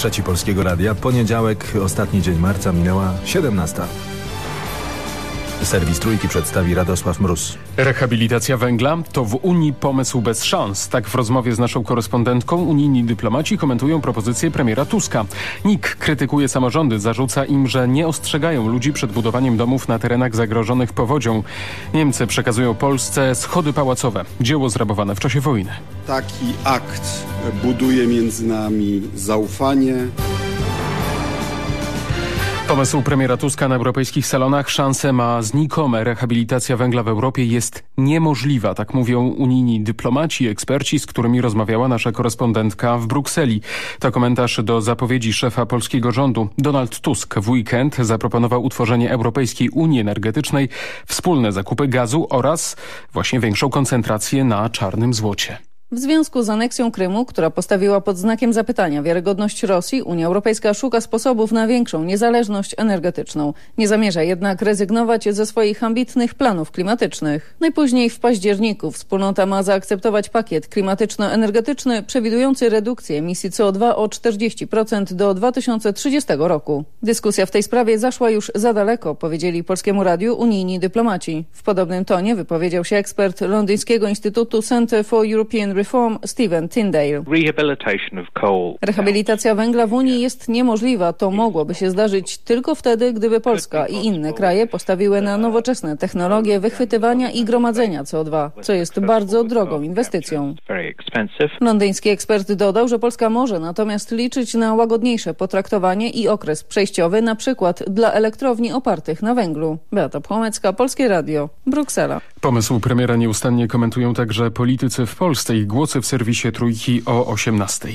Trzeci Polskiego Radia, poniedziałek, ostatni dzień marca, minęła 17. Serwis Trójki przedstawi Radosław Mróz. Rehabilitacja węgla to w Unii pomysł bez szans. Tak w rozmowie z naszą korespondentką unijni dyplomaci komentują propozycję premiera Tuska. NIK krytykuje samorządy, zarzuca im, że nie ostrzegają ludzi przed budowaniem domów na terenach zagrożonych powodzią. Niemcy przekazują Polsce schody pałacowe, dzieło zrabowane w czasie wojny. Taki akt buduje między nami zaufanie, Pomysł premiera Tuska na europejskich salonach szansę ma znikome. Rehabilitacja węgla w Europie jest niemożliwa, tak mówią unijni dyplomaci eksperci, z którymi rozmawiała nasza korespondentka w Brukseli. To komentarz do zapowiedzi szefa polskiego rządu. Donald Tusk w weekend zaproponował utworzenie Europejskiej Unii Energetycznej, wspólne zakupy gazu oraz właśnie większą koncentrację na czarnym złocie. W związku z aneksją Krymu, która postawiła pod znakiem zapytania wiarygodność Rosji, Unia Europejska szuka sposobów na większą niezależność energetyczną. Nie zamierza jednak rezygnować ze swoich ambitnych planów klimatycznych. Najpóźniej w październiku wspólnota ma zaakceptować pakiet klimatyczno-energetyczny przewidujący redukcję emisji CO2 o 40% do 2030 roku. Dyskusja w tej sprawie zaszła już za daleko, powiedzieli Polskiemu Radiu unijni dyplomaci. W podobnym tonie wypowiedział się ekspert londyńskiego Instytutu Center for European Reform Stephen Tyndale. Rehabilitacja węgla w Unii jest niemożliwa. To mogłoby się zdarzyć tylko wtedy, gdyby Polska i inne kraje postawiły na nowoczesne technologie wychwytywania i gromadzenia CO2, co jest bardzo drogą inwestycją. Londyński ekspert dodał, że Polska może natomiast liczyć na łagodniejsze potraktowanie i okres przejściowy, na przykład dla elektrowni opartych na węglu. Beata Płomecka, Polskie Radio, Bruksela. Pomysł premiera nieustannie komentują także politycy w Polsce i głosy w serwisie Trójki o 18.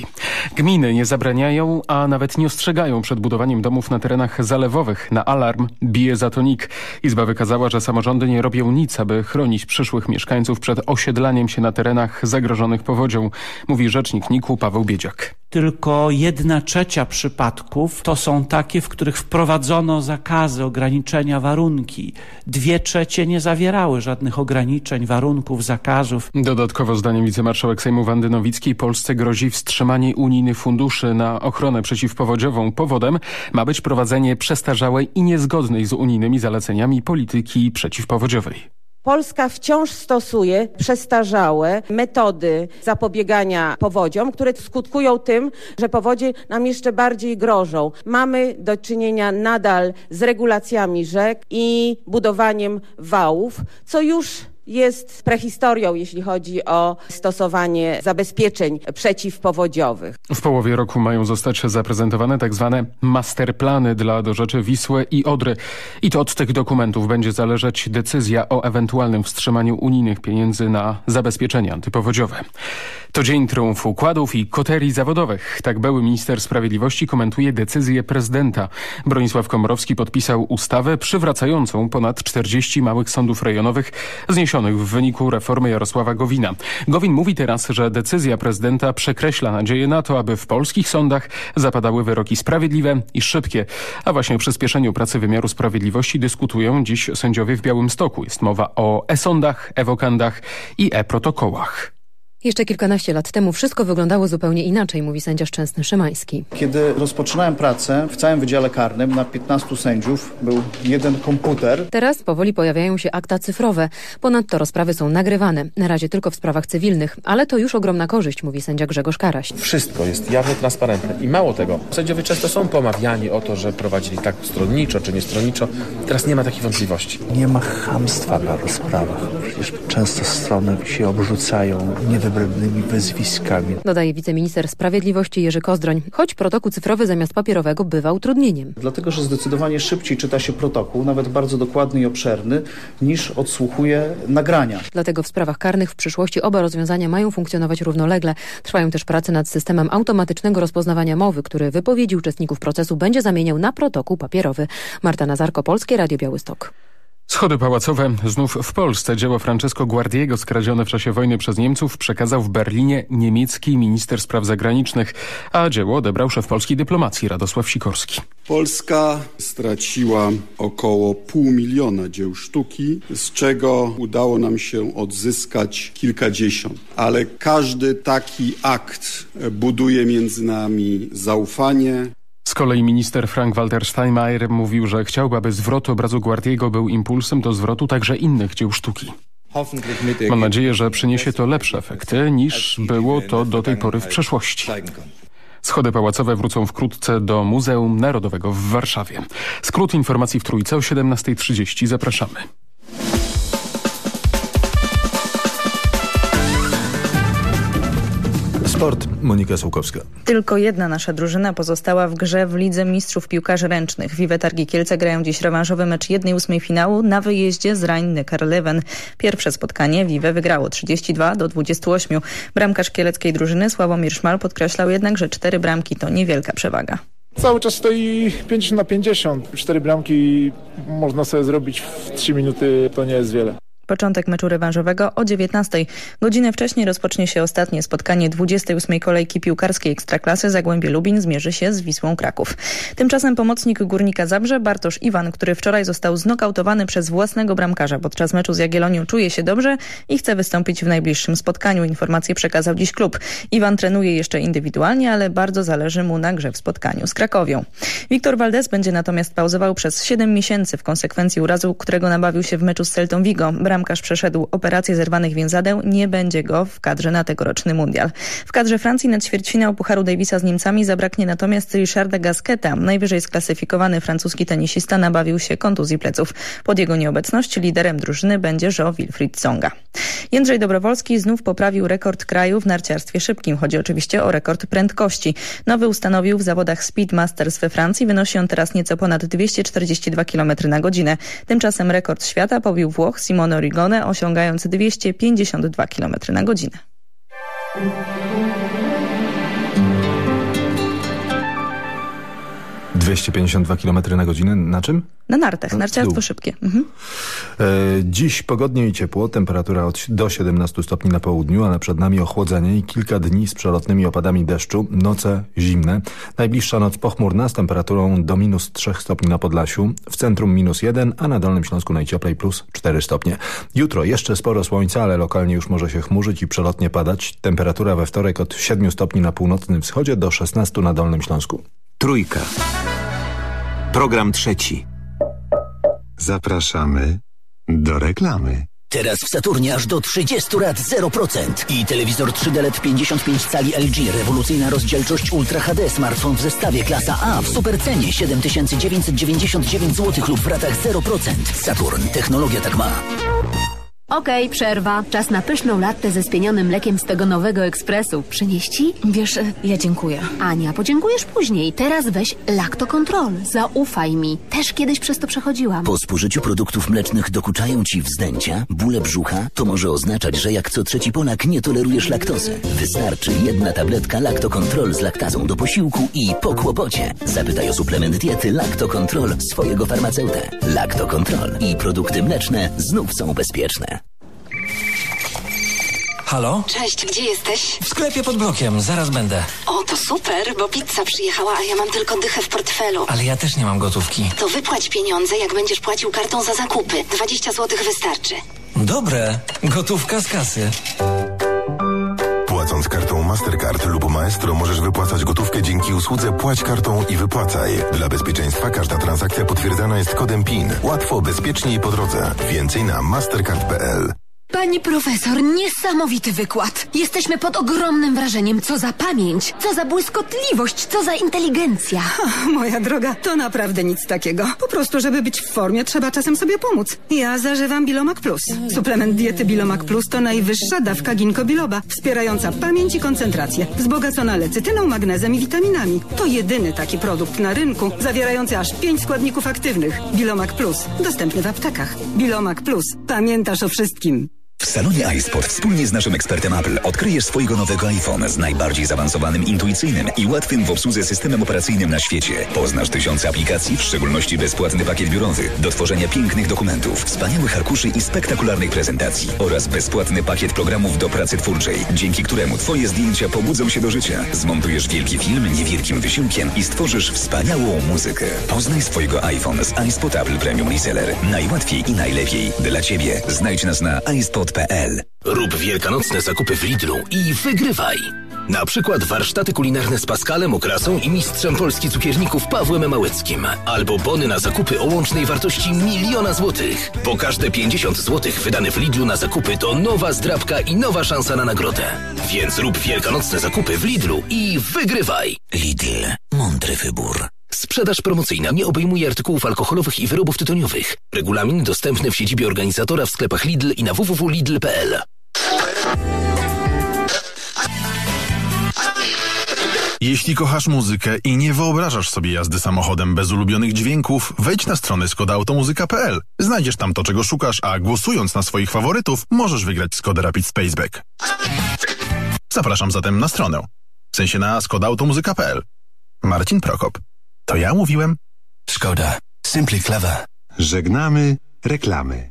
Gminy nie zabraniają, a nawet nie ostrzegają przed budowaniem domów na terenach zalewowych. Na alarm bije za to NIK. Izba wykazała, że samorządy nie robią nic, aby chronić przyszłych mieszkańców przed osiedlaniem się na terenach zagrożonych powodzią, mówi rzecznik NIK-u Paweł Biedziak. Tylko jedna trzecia przypadków to są takie, w których wprowadzono zakazy, ograniczenia, warunki. Dwie trzecie nie zawierały żadnych ograniczeń, warunków, zakazów. Dodatkowo zdaniem wicemarszałek Sejmu Wandy Nowickiej Polsce grozi wstrzymanie unijnych funduszy na ochronę przeciwpowodziową. Powodem ma być prowadzenie przestarzałej i niezgodnej z unijnymi zaleceniami polityki przeciwpowodziowej. Polska wciąż stosuje przestarzałe metody zapobiegania powodziom, które skutkują tym, że powodzie nam jeszcze bardziej grożą. Mamy do czynienia nadal z regulacjami rzek i budowaniem wałów, co już jest prehistorią, jeśli chodzi o stosowanie zabezpieczeń przeciwpowodziowych. W połowie roku mają zostać zaprezentowane tak zwane masterplany dla dorzeczy Wisły i Odry. I to od tych dokumentów będzie zależeć decyzja o ewentualnym wstrzymaniu unijnych pieniędzy na zabezpieczenia antypowodziowe. To dzień triumfu układów i koterii zawodowych. Tak były minister sprawiedliwości komentuje decyzję prezydenta. Bronisław Komorowski podpisał ustawę przywracającą ponad 40 małych sądów rejonowych zniesionych w wyniku reformy Jarosława Gowina. Gowin mówi teraz, że decyzja prezydenta przekreśla nadzieję na to, aby w polskich sądach zapadały wyroki sprawiedliwe i szybkie. A właśnie o przyspieszeniu pracy wymiaru sprawiedliwości dyskutują dziś sędziowie w Białymstoku. Jest mowa o e-sądach, e-wokandach i e-protokołach. Jeszcze kilkanaście lat temu wszystko wyglądało zupełnie inaczej, mówi sędzia Szczęsny Szymański. Kiedy rozpoczynałem pracę w całym Wydziale Karnym na 15 sędziów był jeden komputer. Teraz powoli pojawiają się akta cyfrowe. Ponadto rozprawy są nagrywane. Na razie tylko w sprawach cywilnych, ale to już ogromna korzyść, mówi sędzia Grzegorz Karaś. Wszystko jest jawne, transparentne i mało tego. Sędziowie często są pomawiani o to, że prowadzili tak stronniczo czy niestronniczo. Teraz nie ma takich wątpliwości. Nie ma chamstwa na rozprawach. Przecież często strony się obrzucają nie wyzwiskami. Dodaje wiceminister sprawiedliwości Jerzy Kozdroń. Choć protokół cyfrowy zamiast papierowego bywa utrudnieniem. Dlatego, że zdecydowanie szybciej czyta się protokół, nawet bardzo dokładny i obszerny, niż odsłuchuje nagrania. Dlatego w sprawach karnych w przyszłości oba rozwiązania mają funkcjonować równolegle. Trwają też prace nad systemem automatycznego rozpoznawania mowy, który wypowiedzi uczestników procesu będzie zamieniał na protokół papierowy. Marta Nazarko, Polskie Radio Białystok. Schody pałacowe znów w Polsce. Dzieło Francesco Guardiego skradzione w czasie wojny przez Niemców przekazał w Berlinie niemiecki minister spraw zagranicznych, a dzieło odebrał szef polskiej dyplomacji Radosław Sikorski. Polska straciła około pół miliona dzieł sztuki, z czego udało nam się odzyskać kilkadziesiąt. Ale każdy taki akt buduje między nami zaufanie, z kolei minister Frank-Walter Steinmeier mówił, że chciałby, aby zwrot obrazu Guardiego był impulsem do zwrotu także innych dzieł sztuki. Mam nadzieję, że przyniesie to lepsze efekty niż było to do tej pory w przeszłości. Schody pałacowe wrócą wkrótce do Muzeum Narodowego w Warszawie. Skrót informacji w Trójce o 17.30. Zapraszamy. Sport, Monika Sołkowska. Tylko jedna nasza drużyna pozostała w grze w Lidze Mistrzów Piłkarzy Ręcznych. Wiwe Targi Kielce grają dziś rewanżowy mecz 1-8 finału na wyjeździe z Rhein Karlewen. Pierwsze spotkanie Wiwe wygrało 32 do 28. Bramkarz kieleckiej drużyny Sławomir Szmal podkreślał jednak, że cztery bramki to niewielka przewaga. Cały czas stoi 50 na 50. Cztery bramki można sobie zrobić w 3 minuty, to nie jest wiele. Początek meczu rewanżowego o 19. Godzinę wcześniej rozpocznie się ostatnie spotkanie 28. kolejki piłkarskiej Ekstraklasy. Zagłębie Lubin zmierzy się z Wisłą Kraków. Tymczasem pomocnik Górnika Zabrze Bartosz Iwan, który wczoraj został znokautowany przez własnego bramkarza podczas meczu z Jagiellonią czuje się dobrze i chce wystąpić w najbliższym spotkaniu. Informację przekazał dziś klub. Iwan trenuje jeszcze indywidualnie, ale bardzo zależy mu na grze w spotkaniu z Krakowią. Wiktor Valdez będzie natomiast pauzował przez 7 miesięcy w konsekwencji urazu, którego nabawił się w meczu z Celtą Vigo bramkarz przeszedł operację zerwanych więzadeł, nie będzie go w kadrze na tegoroczny mundial. W kadrze Francji na ćwierćfinał Pucharu Davisa z Niemcami zabraknie natomiast Richarda Gasqueta. Najwyżej sklasyfikowany francuski tenisista nabawił się kontuzji pleców. Pod jego nieobecność liderem drużyny będzie Jo Wilfried Songa. Jędrzej Dobrowolski znów poprawił rekord kraju w narciarstwie szybkim. Chodzi oczywiście o rekord prędkości. Nowy ustanowił w zawodach Speed Masters we Francji. Wynosi on teraz nieco ponad 242 km na godzinę. Tymczasem rekord świata pobił Włoch Simone Origone, osiągając 252 km na godzinę. 252 km na godzinę. Na czym? Na nartach, narciarstwo szybkie. Mhm. E, dziś pogodnie i ciepło, temperatura od, do 17 stopni na południu, ale przed nami ochłodzenie i kilka dni z przelotnymi opadami deszczu, noce zimne. Najbliższa noc pochmurna z temperaturą do minus 3 stopni na Podlasiu, w centrum minus 1, a na Dolnym Śląsku najcieplej plus 4 stopnie. Jutro jeszcze sporo słońca, ale lokalnie już może się chmurzyć i przelotnie padać. Temperatura we wtorek od 7 stopni na północnym wschodzie do 16 na Dolnym Śląsku. Trójka. Program trzeci. Zapraszamy do reklamy. Teraz w Saturnie aż do 30 lat 0% i telewizor 3D LED 55 cali LG, rewolucyjna rozdzielczość Ultra HD, smartfon w zestawie klasa A w supercenie 7999 zł lub w ratach 0%. Saturn, technologia tak ma. Okej, okay, przerwa. Czas na pyszną lattę ze spienionym mlekiem z tego nowego ekspresu. Przynieść ci? Wiesz, ja dziękuję. Ania, podziękujesz później. Teraz weź Lactocontrol. Zaufaj mi. Też kiedyś przez to przechodziłam. Po spożyciu produktów mlecznych dokuczają ci wzdęcia, bóle brzucha? To może oznaczać, że jak co trzeci Polak nie tolerujesz laktozy. Wystarczy jedna tabletka Lactocontrol z laktazą do posiłku i po kłopocie. Zapytaj o suplement diety Lactocontrol swojego farmaceutę. Lactocontrol i produkty mleczne znów są bezpieczne. Halo? Cześć, gdzie jesteś? W sklepie pod blokiem, zaraz będę. O, to super, bo pizza przyjechała, a ja mam tylko dychę w portfelu. Ale ja też nie mam gotówki. To wypłać pieniądze, jak będziesz płacił kartą za zakupy. 20 zł wystarczy. Dobre, gotówka z kasy. Płacąc kartą Mastercard lub Maestro możesz wypłacać gotówkę dzięki usłudze Płać kartą i wypłacaj. Dla bezpieczeństwa każda transakcja potwierdzana jest kodem PIN. Łatwo, bezpiecznie i po drodze. Więcej na mastercard.pl. Pani profesor, niesamowity wykład. Jesteśmy pod ogromnym wrażeniem. Co za pamięć, co za błyskotliwość, co za inteligencja. O, moja droga, to naprawdę nic takiego. Po prostu, żeby być w formie, trzeba czasem sobie pomóc. Ja zażywam Bilomak Plus. Suplement diety Bilomak Plus to najwyższa dawka ginkgo biloba, wspierająca pamięć i koncentrację, wzbogacona lecytyną, magnezem i witaminami. To jedyny taki produkt na rynku, zawierający aż pięć składników aktywnych. Bilomak Plus, dostępny w aptekach. Bilomak Plus, pamiętasz o wszystkim. W salonie iSpot wspólnie z naszym ekspertem Apple odkryjesz swojego nowego iPhone z najbardziej zaawansowanym, intuicyjnym i łatwym w obsłudze systemem operacyjnym na świecie. Poznasz tysiące aplikacji, w szczególności bezpłatny pakiet biurowy do tworzenia pięknych dokumentów, wspaniałych arkuszy i spektakularnych prezentacji oraz bezpłatny pakiet programów do pracy twórczej, dzięki któremu Twoje zdjęcia pobudzą się do życia. Zmontujesz wielki film niewielkim wysiłkiem i stworzysz wspaniałą muzykę. Poznaj swojego iPhone z iSpot Apple Premium Reseller. Najłatwiej i najlepiej. Dla Ciebie. Znajdź nas na Rób wielkanocne zakupy w Lidlu i wygrywaj! Na przykład warsztaty kulinarne z Paskalem Okrasą i mistrzem Polski cukierników Pawłem Małeckim. Albo bony na zakupy o łącznej wartości miliona złotych. Bo każde 50 złotych wydane w Lidlu na zakupy to nowa zdrabka i nowa szansa na nagrodę. Więc rób wielkanocne zakupy w Lidlu i wygrywaj! Lidl. Mądry wybór. Sprzedaż promocyjna nie obejmuje artykułów alkoholowych i wyrobów tytoniowych. Regulamin dostępny w siedzibie organizatora w sklepach Lidl i na www.lidl.pl. Jeśli kochasz muzykę i nie wyobrażasz sobie jazdy samochodem bez ulubionych dźwięków, wejdź na stronę skodaautomuzyka.pl. Znajdziesz tam to, czego szukasz, a głosując na swoich faworytów, możesz wygrać Skoda Rapid Spaceback. Zapraszam zatem na stronę. W sensie na skodaautomuzyka.pl. Marcin Prokop. To ja mówiłem? Szkoda. Simply clever. Żegnamy reklamy.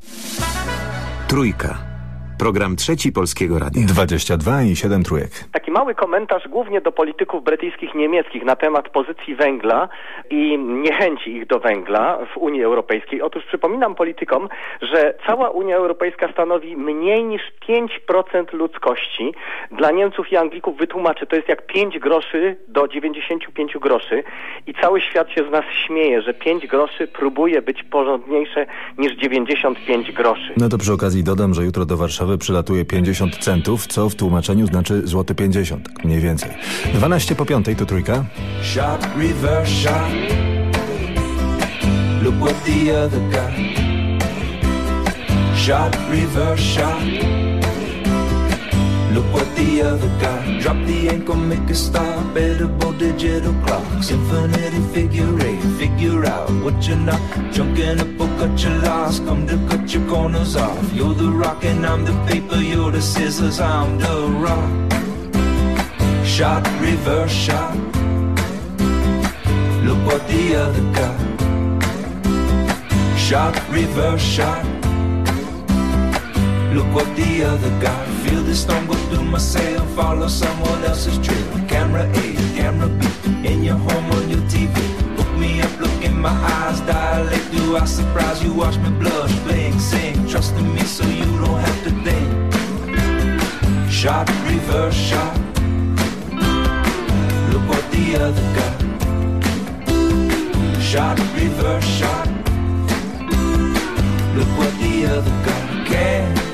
Trójka. Program trzeci Polskiego Radia. 22 i 7 trójek. Taki mały komentarz głównie do polityków brytyjskich niemieckich na temat pozycji węgla i niechęci ich do węgla w Unii Europejskiej. Otóż przypominam politykom, że cała Unia Europejska stanowi mniej niż 5% ludzkości. Dla Niemców i Anglików wytłumaczę, to jest jak 5 groszy do 95 groszy i cały świat się z nas śmieje, że 5 groszy próbuje być porządniejsze niż 95 groszy. No to przy okazji dodam, że jutro do Warszawy przylatuje 50 centów, co w tłumaczeniu znaczy złoty 50, tak mniej więcej. 12 po 5 to trójka. Shot, reverse shot. Look what the other got. Shot, reverse shot. The other got. Drop the ankle, make a stop. Edible digital clocks. Infinity figure eight. Figure out what you're not. Junking up or cut your loss. Come to cut your corners off. You're the rock and I'm the paper. You're the scissors, I'm the rock. Shot, reverse shot. Look what the other got. Shot, reverse shot. Look what the other got. Feel the storm go through my sail. Follow someone else's trail. Camera A, camera B. In your home on your TV. Look me up, look in my eyes. Dilate. Do I surprise you? Watch me blush, blink, sing. Trust in me so you don't have to think. Shot, reverse shot. Look what the other got. Shot, reverse shot. Look what the other got. Can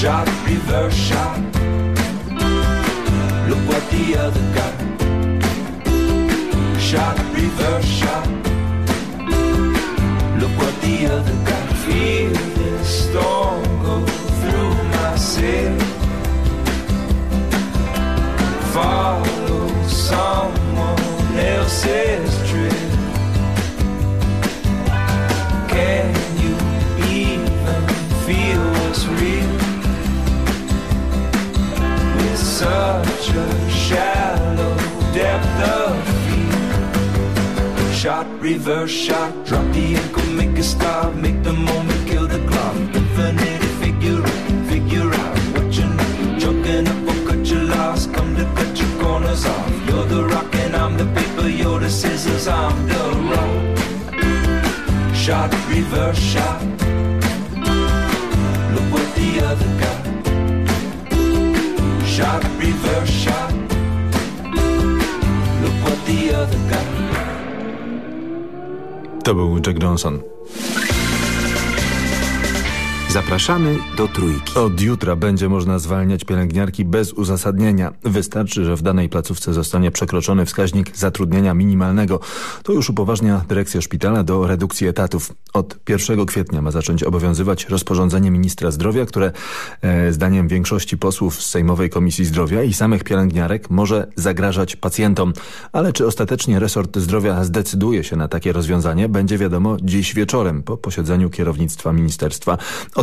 Shot, reverse shot. Look what the other got. Shot, reverse shot. Look what the other. Feel this storm go through my sail. Follow someone else's a shallow depth of field. Shot, reverse shot, drop the ankle, make a stop, make the moment, kill the clock. Infinity figure, figure out what you're not. Joking up or cut your loss, come to cut your corners off. You're the rock and I'm the paper, you're the scissors, I'm the rock. Shot, reverse shot. Look what the other got. Shot, reverse shot. Look what the other. To był Jack Johnson. Zapraszamy do Trójki. Od jutra będzie można zwalniać pielęgniarki bez uzasadnienia. Wystarczy, że w danej placówce zostanie przekroczony wskaźnik zatrudnienia minimalnego. To już upoważnia dyrekcja szpitala do redukcji etatów. Od 1 kwietnia ma zacząć obowiązywać rozporządzenie ministra zdrowia, które e, zdaniem większości posłów z Sejmowej Komisji Zdrowia i samych pielęgniarek może zagrażać pacjentom. Ale czy ostatecznie resort zdrowia zdecyduje się na takie rozwiązanie, będzie wiadomo dziś wieczorem po posiedzeniu kierownictwa ministerstwa.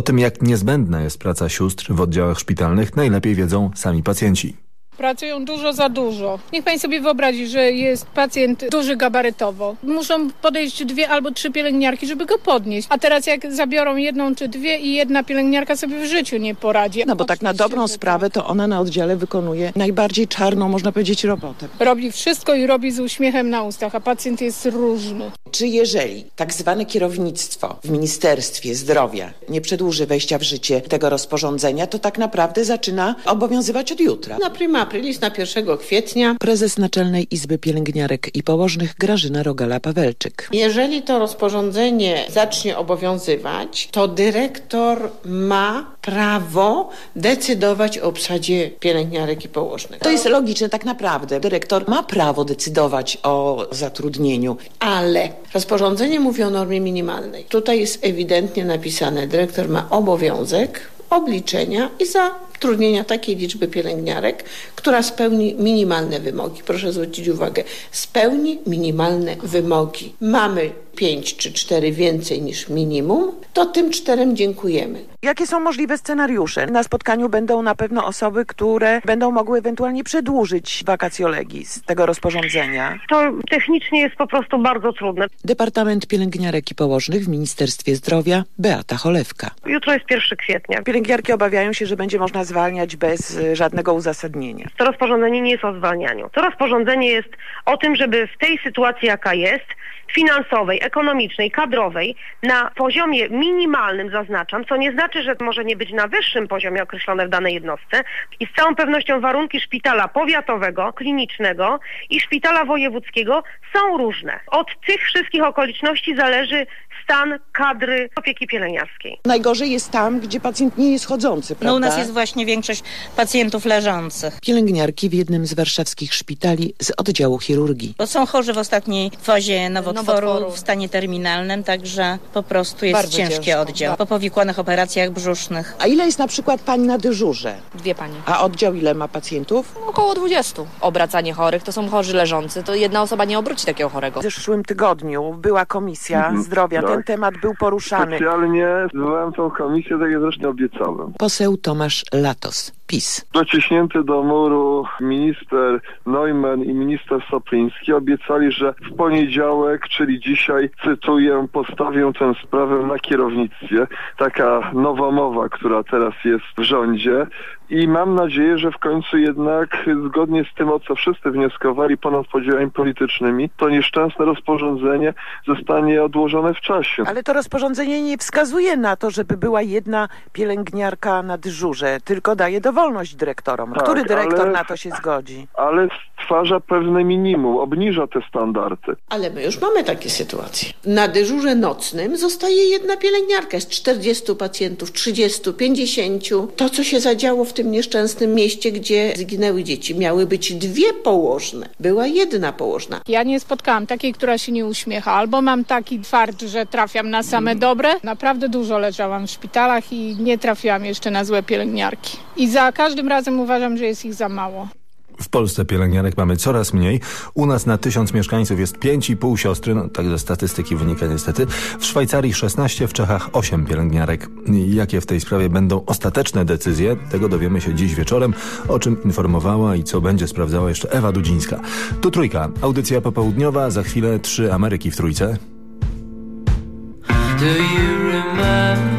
O tym, jak niezbędna jest praca sióstr w oddziałach szpitalnych, najlepiej wiedzą sami pacjenci. Pracują dużo za dużo. Niech pani sobie wyobrazi, że jest pacjent duży gabarytowo. Muszą podejść dwie albo trzy pielęgniarki, żeby go podnieść. A teraz jak zabiorą jedną czy dwie i jedna pielęgniarka sobie w życiu nie poradzi. No bo tak na dobrą sprawę to ona na oddziale wykonuje najbardziej czarną, można powiedzieć, robotę. Robi wszystko i robi z uśmiechem na ustach, a pacjent jest różny. Czy jeżeli tak zwane kierownictwo w Ministerstwie Zdrowia nie przedłuży wejścia w życie tego rozporządzenia, to tak naprawdę zaczyna obowiązywać od jutra. Na prima aprilis, na 1 kwietnia. Prezes Naczelnej Izby Pielęgniarek i Położnych Grażyna Rogala-Pawelczyk. Jeżeli to rozporządzenie zacznie obowiązywać, to dyrektor ma prawo decydować o obsadzie pielęgniarek i położnych. To jest logiczne tak naprawdę. Dyrektor ma prawo decydować o zatrudnieniu. Ale rozporządzenie mówi o normie minimalnej. Tutaj jest ewidentnie napisane, dyrektor ma obowiązek obliczenia i zatrudnienia takiej liczby pielęgniarek, która spełni minimalne wymogi. Proszę zwrócić uwagę, spełni minimalne wymogi. Mamy pięć czy cztery więcej niż minimum, to tym czterem dziękujemy. Jakie są możliwe scenariusze? Na spotkaniu będą na pewno osoby, które będą mogły ewentualnie przedłużyć vacatio legis tego rozporządzenia. To technicznie jest po prostu bardzo trudne. Departament Pielęgniarek i Położnych w Ministerstwie Zdrowia Beata Cholewka. Jutro jest 1 kwietnia. Pielęgniarki obawiają się, że będzie można zwalniać bez y, żadnego uzasadnienia. To rozporządzenie nie jest o zwalnianiu. To rozporządzenie jest o tym, żeby w tej sytuacji, jaka jest, finansowej, ekonomicznej, kadrowej na poziomie minimalnym zaznaczam, co nie znaczy, że może nie być na wyższym poziomie określone w danej jednostce i z całą pewnością warunki szpitala powiatowego, klinicznego i szpitala wojewódzkiego są różne. Od tych wszystkich okoliczności zależy stan kadry opieki pielęgniarskiej. Najgorzej jest tam, gdzie pacjent nie jest chodzący, prawda? No u nas jest właśnie większość pacjentów leżących. Pielęgniarki w jednym z warszawskich szpitali z oddziału chirurgii. Bo są chorzy w ostatniej fazie nowotworu, Nowotworu. w stanie terminalnym, także po prostu jest Bardzo ciężki ciężko. oddział. Po powikłanych operacjach brzusznych. A ile jest na przykład pani na dyżurze? Dwie panie. A oddział ile ma pacjentów? Około 20. Obracanie chorych, to są chorzy leżący, to jedna osoba nie obróci takiego chorego. W zeszłym tygodniu była komisja Mhm, zdrowia, tak. Ten temat był poruszany. Specjalnie zwołałem tą komisję, tak jak zresztą obiecałem. Poseł Tomasz Latos, PiS. Dociśnięty do muru minister Neumann i minister Sopliński obiecali, że w poniedziałek, czyli dzisiaj, cytuję, postawię tę sprawę na kierownictwie. Taka nowa mowa, która teraz jest w rządzie. I mam nadzieję, że w końcu jednak, zgodnie z tym, o co wszyscy wnioskowali ponad podziałami politycznymi, to nieszczęsne rozporządzenie zostanie odłożone w czasie. Ale to rozporządzenie nie wskazuje na to, żeby była jedna pielęgniarka na dyżurze, tylko daje dowolność dyrektorom. Tak, Który dyrektor ale- na to się zgodzi? ale stwarza pewne minimum, obniża te standardy. Ale my już mamy takie sytuacje. Na dyżurze nocnym zostaje jedna pielęgniarka z 40 pacjentów, 30, 50. To, co się zadziało w tym nieszczęsnym mieście, gdzie zginęły dzieci, miały być dwie położne. Była jedna położna. Ja nie spotkałam takiej, która się nie uśmiecha. Albo mam taki fart, że trafiam na same dobre. Naprawdę dużo leżałam w szpitalach i nie trafiłam jeszcze na złe pielęgniarki. I za każdym razem uważam, że jest ich za mało. W Polsce pielęgniarek mamy coraz mniej. U nas na tysiąc mieszkańców jest 5,5 siostry, no tak ze statystyki wynika niestety. W Szwajcarii 16, w Czechach 8 pielęgniarek. Jakie w tej sprawie będą ostateczne decyzje, tego dowiemy się dziś wieczorem, o czym informowała i co będzie sprawdzała jeszcze Ewa Dudzińska. Tu trójka, audycja popołudniowa, za chwilę trzy Ameryki w trójce. Do you remember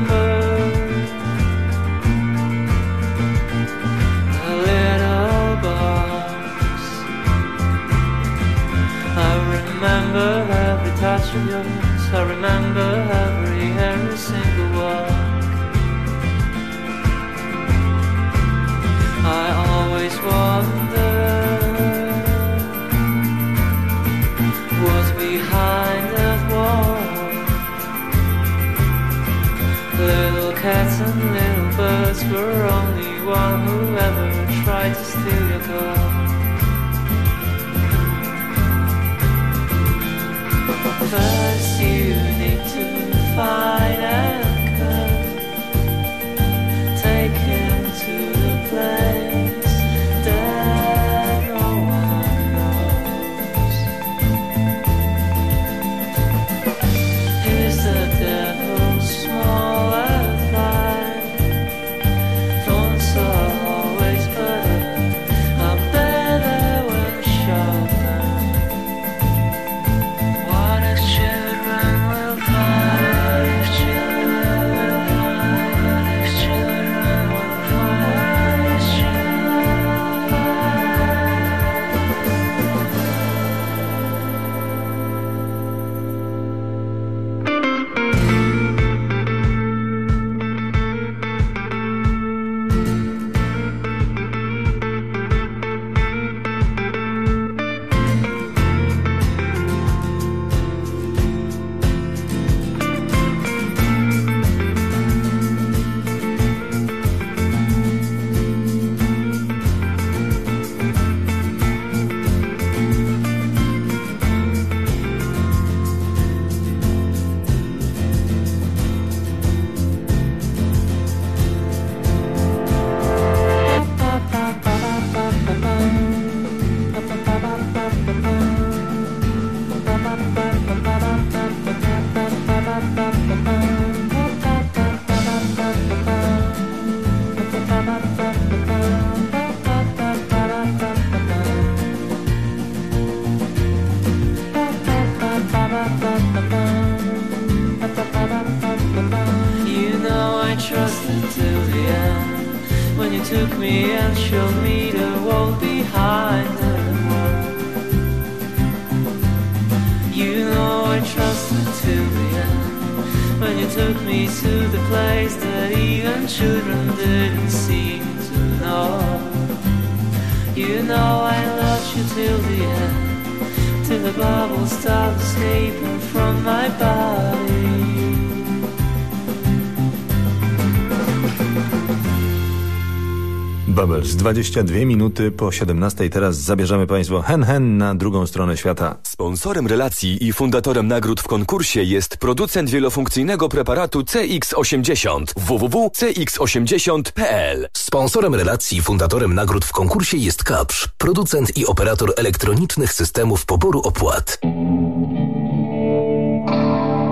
22 minuty po 17. Teraz zabierzemy Państwo hen hen na drugą stronę świata. Sponsorem relacji i fundatorem nagród w konkursie jest producent wielofunkcyjnego preparatu CX80 www.cx80.pl. Sponsorem relacji i fundatorem nagród w konkursie jest Kapsz, producent i operator elektronicznych systemów poboru opłat.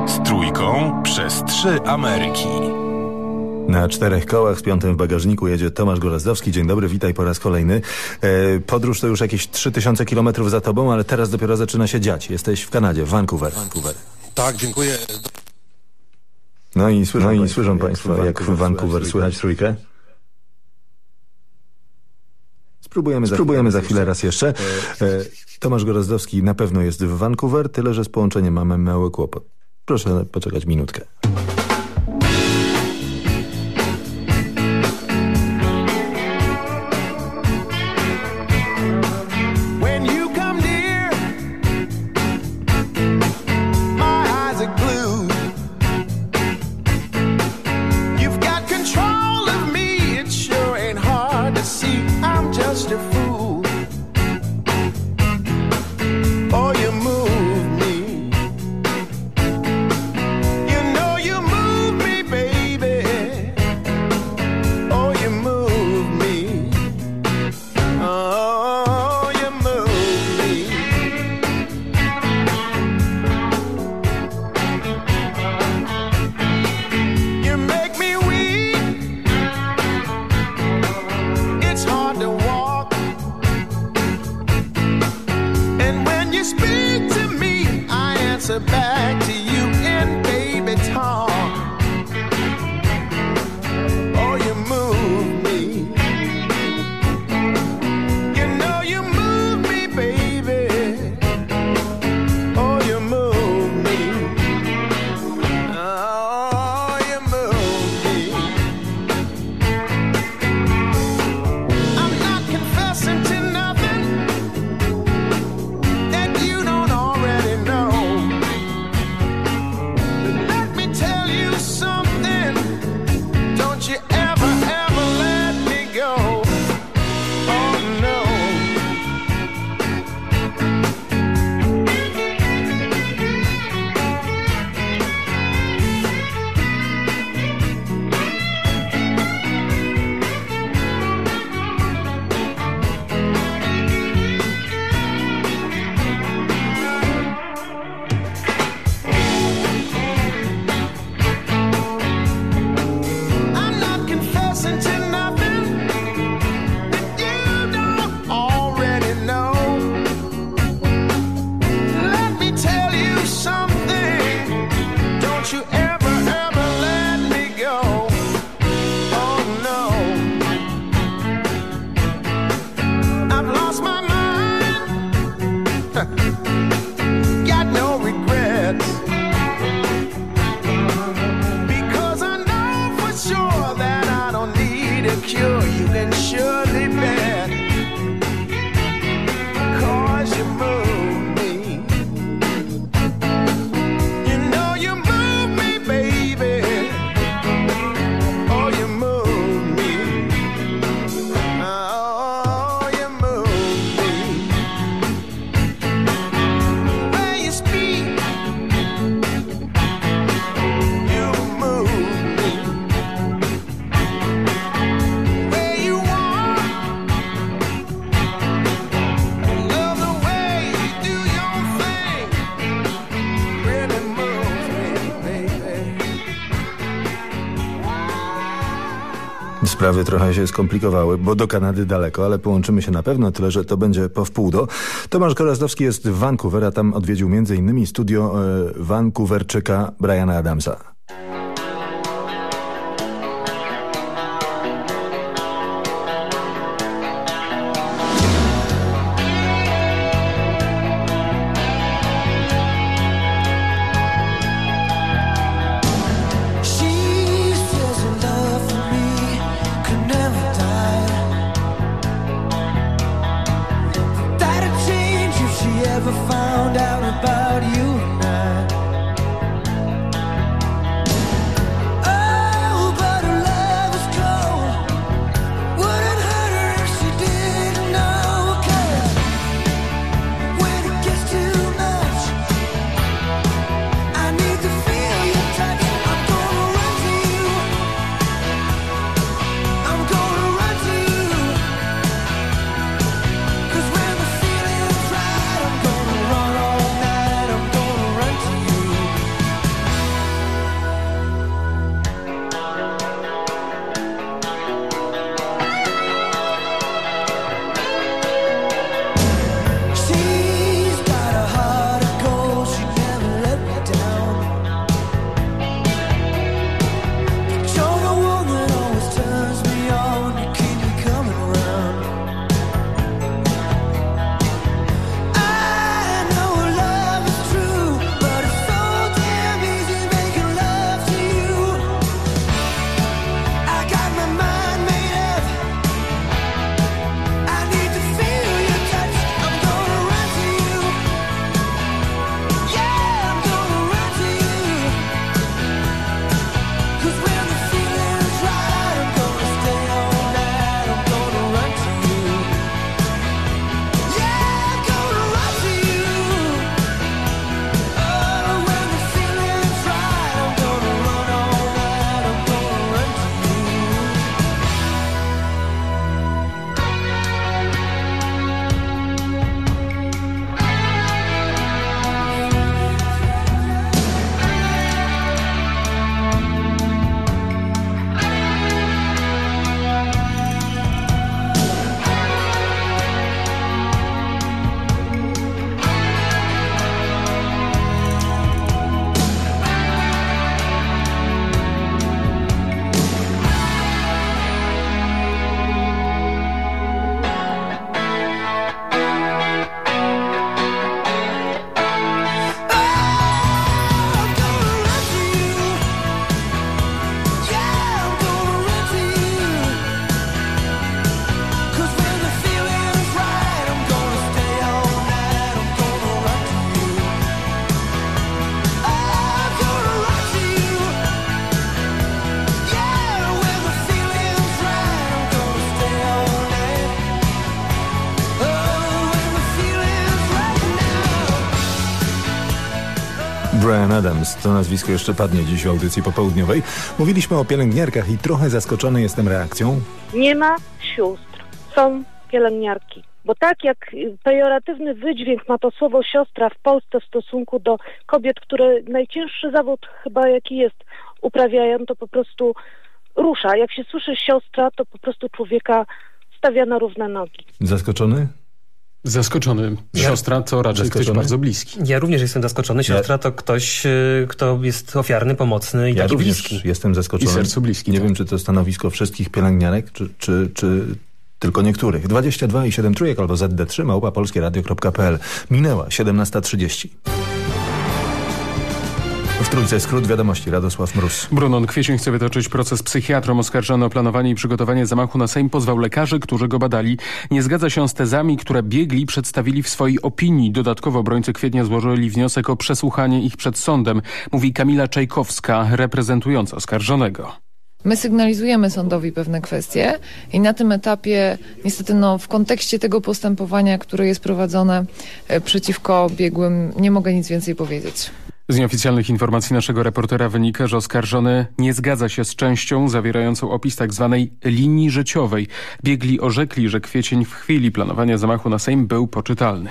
Z trójką przez trzy Ameryki. Na czterech kołach z piątym w bagażniku jedzie Tomasz Gorazdowski. Dzień dobry, witaj po raz kolejny. E, podróż to już jakieś 3000 kilometrów za tobą, ale teraz dopiero zaczyna się dziać. Jesteś w Kanadzie, w Vancouver. Vancouver. Tak, dziękuję. No i słyszą, no i słyszą Państwo, jak w Vancouver słychać trójkę? Spróbujemy, za, Spróbujemy za chwilę raz jeszcze. E, Tomasz Gorazdowski na pewno jest w Vancouver, tyle że z połączeniem mamy mały kłopot. Proszę poczekać minutkę. Sprawy trochę się skomplikowały, bo do Kanady daleko, ale połączymy się na pewno, tyle że to będzie po wpół do. Tomasz Gorazdowski jest w Vancouver, a tam odwiedził m.in. studio e, Vancouverczyka Briana Adamsa. To nazwisko jeszcze padnie dziś w audycji popołudniowej. Mówiliśmy o pielęgniarkach i trochę zaskoczony jestem reakcją. Nie ma sióstr, są pielęgniarki. Bo tak jak pejoratywny wydźwięk ma to słowo siostra w Polsce w stosunku do kobiet, które najcięższy zawód chyba jaki jest uprawiają, to po prostu rusza. Jak się słyszy siostra, to po prostu człowieka stawia na równe nogi. Zaskoczony? Zaskoczony. Siostra to raczej ktoś bardzo bliski. Ja również jestem zaskoczony. Siostra to ktoś, y, kto jest ofiarny, pomocny i Ja taki również bliski. jestem zaskoczony. I sercu bliski, Nie tak. wiem, czy to stanowisko wszystkich pielęgniarek, czy, czy, czy tylko niektórych. 22 i 7 trójek albo ZD3 małpa polskieradio.pl. Minęła 17.30. W trójce skrót wiadomości Radosław Mróz. Brunon Kwiecień chce wytoczyć proces psychiatrom oskarżony o planowanie i przygotowanie zamachu na Sejm. Pozwał lekarzy, którzy go badali. Nie zgadza się z tezami, które biegli przedstawili w swojej opinii. Dodatkowo obrońcy Kwietnia złożyli wniosek o przesłuchanie ich przed sądem, mówi Kamila Czajkowska, reprezentująca oskarżonego. My sygnalizujemy sądowi pewne kwestie i na tym etapie niestety no, w kontekście tego postępowania, które jest prowadzone e, przeciwko biegłym, nie mogę nic więcej powiedzieć. Z nieoficjalnych informacji naszego reportera wynika, że oskarżony nie zgadza się z częścią zawierającą opis tzw. Tak linii życiowej. Biegli orzekli, że kwiecień w chwili planowania zamachu na Sejm był poczytalny.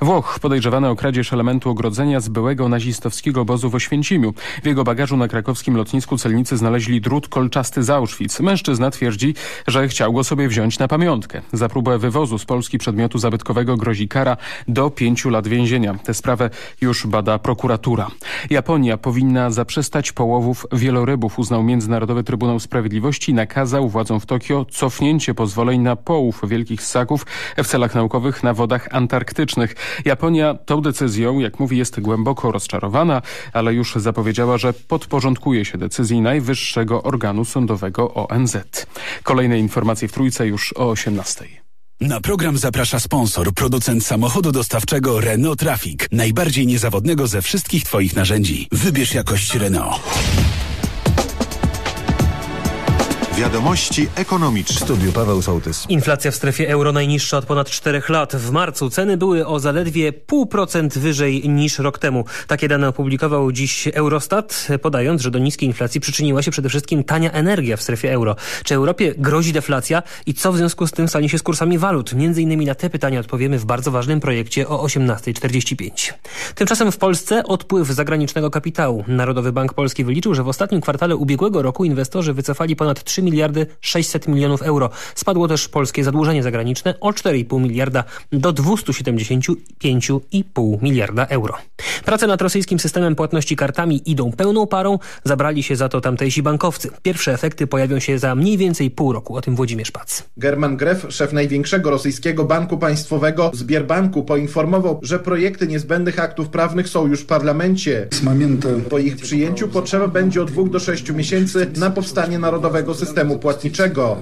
Włoch podejrzewany o kradzież elementu ogrodzenia z byłego nazistowskiego obozu w Oświęcimiu. W jego bagażu na krakowskim lotnisku celnicy znaleźli drut kolczasty z Auschwitz. Mężczyzna twierdzi, że chciał go sobie wziąć na pamiątkę. Za próbę wywozu z Polski przedmiotu zabytkowego grozi kara do pięciu lat więzienia. Tę sprawę już bada prokuratura. Japonia powinna zaprzestać połowów wielorybów, uznał Międzynarodowy Trybunał Sprawiedliwości i nakazał władzom w Tokio cofnięcie pozwoleń na połów wielkich ssaków w celach naukowych na wodach antarktycznych. Japonia tą decyzją, jak mówi, jest głęboko rozczarowana, ale już zapowiedziała, że podporządkuje się decyzji najwyższego organu sądowego ONZ. Kolejne informacje w Trójce już o 18. Na program zaprasza sponsor, producent samochodu dostawczego Renault Traffic. Najbardziej niezawodnego ze wszystkich Twoich narzędzi. Wybierz jakość Renault. Wiadomości ekonomiczne. W studiu Paweł Sołtys. Inflacja w strefie euro najniższa od ponad 4 lat. W marcu ceny były o zaledwie 0,5% wyżej niż rok temu. Takie dane opublikował dziś Eurostat, podając, że do niskiej inflacji przyczyniła się przede wszystkim tania energia w strefie euro. Czy Europie grozi deflacja i co w związku z tym stanie się z kursami walut? Między innymi na te pytania odpowiemy w bardzo ważnym projekcie o 18.45. Tymczasem w Polsce odpływ zagranicznego kapitału. Narodowy Bank Polski wyliczył, że w ostatnim kwartale ubiegłego roku inwestorzy wycofali ponad 3 miliardy 600 milionów euro. Spadło też polskie zadłużenie zagraniczne o 4,5 miliarda do 275,5 miliarda euro. Prace nad rosyjskim systemem płatności kartami idą pełną parą, zabrali się za to tamtejsi bankowcy. Pierwsze efekty pojawią się za mniej więcej pół roku, o tym Włodzimierz Pac. German Gref, szef największego rosyjskiego banku państwowego Sbierbanku poinformował, że projekty niezbędnych aktów prawnych są już w parlamencie. Po ich przyjęciu potrzeba będzie od dwóch do sześciu miesięcy na powstanie narodowego systemu systemu płatniczego.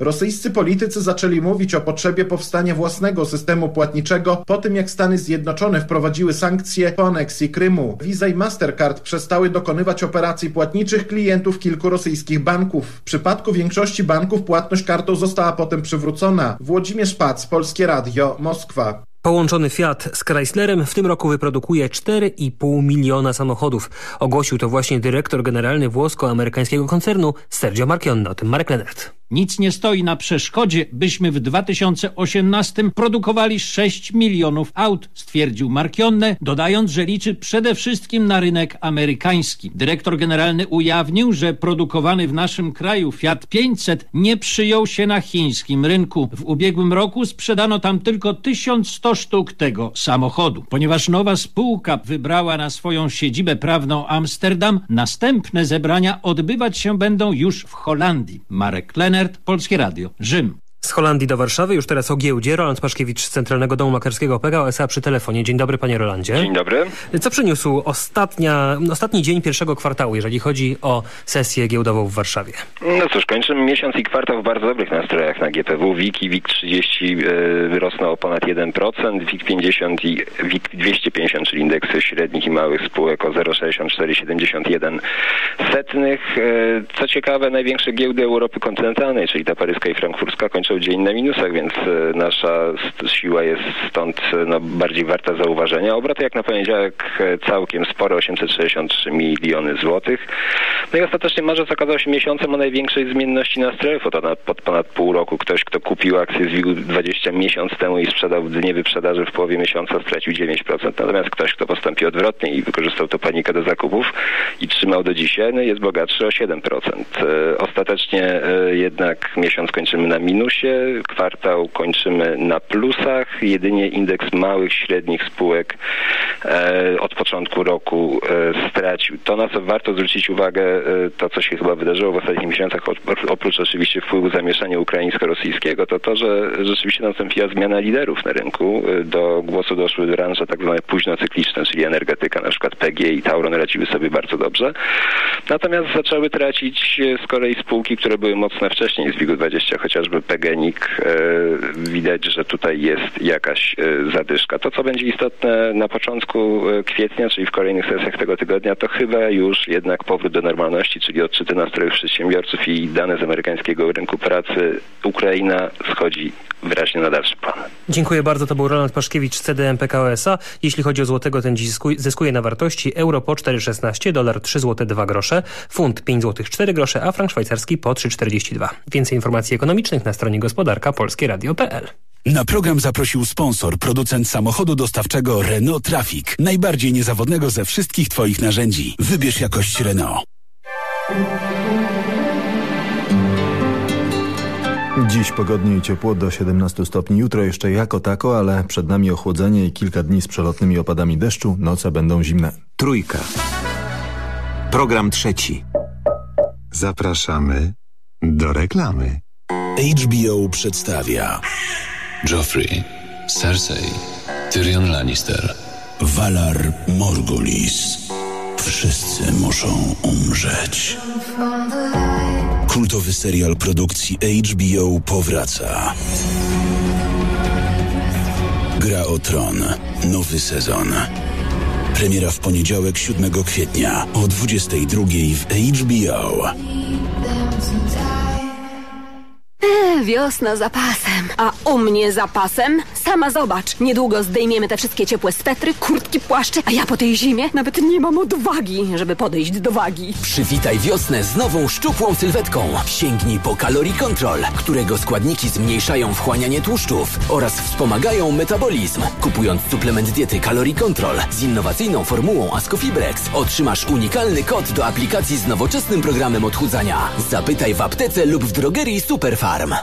Rosyjscy politycy zaczęli mówić o potrzebie powstania własnego systemu płatniczego po tym, jak Stany Zjednoczone wprowadziły sankcje po aneksji Krymu. Visa i Mastercard przestały dokonywać operacji płatniczych klientów kilku rosyjskich banków. W przypadku większości banków płatność kartą została potem przywrócona. Włodzimierz Pac, Polskie Radio, Moskwa. Połączony Fiat z Chryslerem w tym roku wyprodukuje 4,5 miliona samochodów. Ogłosił to właśnie dyrektor generalny włosko-amerykańskiego koncernu Sergio Marchionne. O tym Marek Lenert. Nic nie stoi na przeszkodzie, byśmy w 2018 produkowali 6 milionów aut, stwierdził Marchionne, dodając, że liczy przede wszystkim na rynek amerykański. Dyrektor generalny ujawnił, że produkowany w naszym kraju Fiat 500 nie przyjął się na chińskim rynku. W ubiegłym roku sprzedano tam tylko 1100 sztuk tego samochodu. Ponieważ nowa spółka wybrała na swoją siedzibę prawną Amsterdam, następne zebrania odbywać się będą już w Holandii. Marek Lenert, Polskie Radio, Rzym. Z Holandii do Warszawy, już teraz o giełdzie. Roland Paszkiewicz z Centralnego Domu Makarskiego PKO SA przy telefonie. Dzień dobry panie Rolandzie. Dzień dobry. Co przyniósł ostatnia, ostatni dzień pierwszego kwartału, jeżeli chodzi o sesję giełdową w Warszawie? No cóż, kończymy miesiąc i kwartał w bardzo dobrych nastrojach na GPW. WIG i WIG 30 wyrosną o ponad 1%, WIG 50 i WIG 250, czyli indeksy średnich i małych spółek o 0,6471 setnych. E, co ciekawe, największe giełdy Europy kontynentalnej, czyli ta paryska i frankfurska dzień na minusach, więc e, nasza siła jest stąd e, no, bardziej warta zauważenia. Obroty jak na poniedziałek e, całkiem spore, 863 miliony złotych. No i ostatecznie marzec okazał się miesiącem o największej zmienności nastrojów od pod ponad pół roku. Ktoś, kto kupił akcję z WIG-20 miesiąc temu i sprzedał w dnie wyprzedaży w połowie miesiąca stracił 9%. Natomiast ktoś, kto postąpił odwrotnie i wykorzystał to panikę do zakupów i trzymał do dzisiaj, no jest bogatszy o 7%. Ostatecznie jednak miesiąc kończymy na minusie kwartał kończymy na plusach. Jedynie indeks małych, średnich spółek e, od początku roku e, stracił. To, na co warto zwrócić uwagę, e, to co się chyba wydarzyło w ostatnich miesiącach, oprócz oczywiście wpływu zamieszania ukraińsko-rosyjskiego, to to, że rzeczywiście nastąpiła zmiana liderów na rynku. E, do głosu doszły branże tak zwane późnocykliczne, czyli energetyka, na przykład PG i Tauron radziły sobie bardzo dobrze. Natomiast zaczęły tracić e, z kolei spółki, które były mocne wcześniej z WIG-20, chociażby PG wynik. E, widać, że tutaj jest jakaś e, zadyszka. To, co będzie istotne na początku e, kwietnia, czyli w kolejnych sesjach tego tygodnia, to chyba już jednak powrót do normalności, czyli odczyty nastrojów przedsiębiorców i dane z amerykańskiego rynku pracy. Ukraina schodzi wyraźnie na dalszy plan. Dziękuję bardzo. To był Roland Paszkiewicz z CDM PKO SA. Jeśli chodzi o złotego, ten dziś zyskuj- zyskuje na wartości euro po 4,16, dolar 3 zł 2 grosze, funt 5 zł 4 grosze, a frank szwajcarski po 3,42. Więcej informacji ekonomicznych na stronie gospodarka polskieradio.pl. Na program zaprosił sponsor, producent samochodu dostawczego Renault Traffic. Najbardziej niezawodnego ze wszystkich Twoich narzędzi. Wybierz jakość Renault. Dziś pogodnie i ciepło do 17 stopni. Jutro jeszcze jako tako, ale przed nami ochłodzenie i kilka dni z przelotnymi opadami deszczu. Noce będą zimne. Trójka. Program trzeci. Zapraszamy do reklamy. HBO przedstawia Joffrey, Cersei, Tyrion Lannister. Valar Morgulis. Wszyscy muszą umrzeć. Kultowy serial produkcji HBO powraca. Gra o Tron. Nowy sezon. Premiera w poniedziałek 7 kwietnia o 22 w HBO. E, wiosna za pasem. A u mnie za pasem? Sama zobacz. Niedługo zdejmiemy te wszystkie ciepłe swetry, kurtki, płaszcze, a ja po tej zimie nawet nie mam odwagi, żeby podejść do wagi. Przywitaj wiosnę z nową szczupłą sylwetką. Sięgnij po Calorie Control, którego składniki zmniejszają wchłanianie tłuszczów oraz wspomagają metabolizm. Kupując suplement diety Calorie Control z innowacyjną formułą Ascofibrex otrzymasz unikalny kod do aplikacji z nowoczesnym programem odchudzania. Zapytaj w aptece lub w drogerii Superfarm. Farm.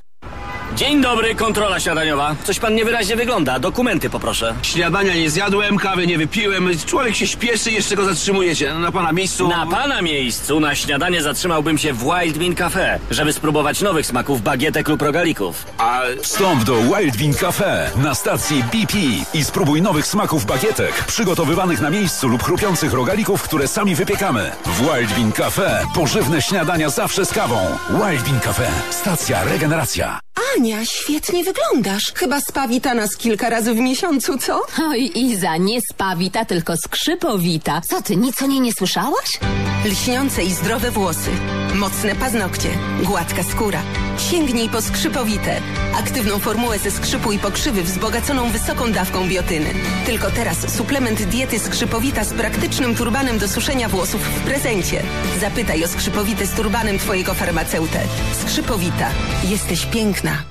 Dzień dobry, kontrola śniadaniowa. Coś pan niewyraźnie wygląda. Dokumenty poproszę. Śniadania nie zjadłem, kawy nie wypiłem. Człowiek się śpieszy jeszcze go zatrzymujecie. Na pana miejscu... Na pana miejscu na śniadanie zatrzymałbym się w Wild Bean Cafe, żeby spróbować nowych smaków bagietek lub rogalików. A... Wstąp do Wild Bean Cafe na stacji BP i spróbuj nowych smaków bagietek przygotowywanych na miejscu lub chrupiących rogalików, które sami wypiekamy. W Wild Bean Cafe pożywne śniadania zawsze z kawą. Wild Bean Cafe. Stacja Regeneracja. Ania, świetnie wyglądasz. Chyba spawita nas kilka razy w miesiącu, co? Oj, Iza, nie spawita, tylko skrzypowita. Co ty, nic o niej nie słyszałaś? Lśniące i zdrowe włosy, mocne paznokcie, gładka skóra. Sięgnij po skrzypowite. Aktywną formułę ze skrzypu i pokrzywy wzbogaconą wysoką dawką biotyny. Tylko teraz suplement diety skrzypowita z praktycznym turbanem do suszenia włosów w prezencie. Zapytaj o skrzypowite z turbanem twojego farmaceutę. Skrzypowita. Jesteś piękna.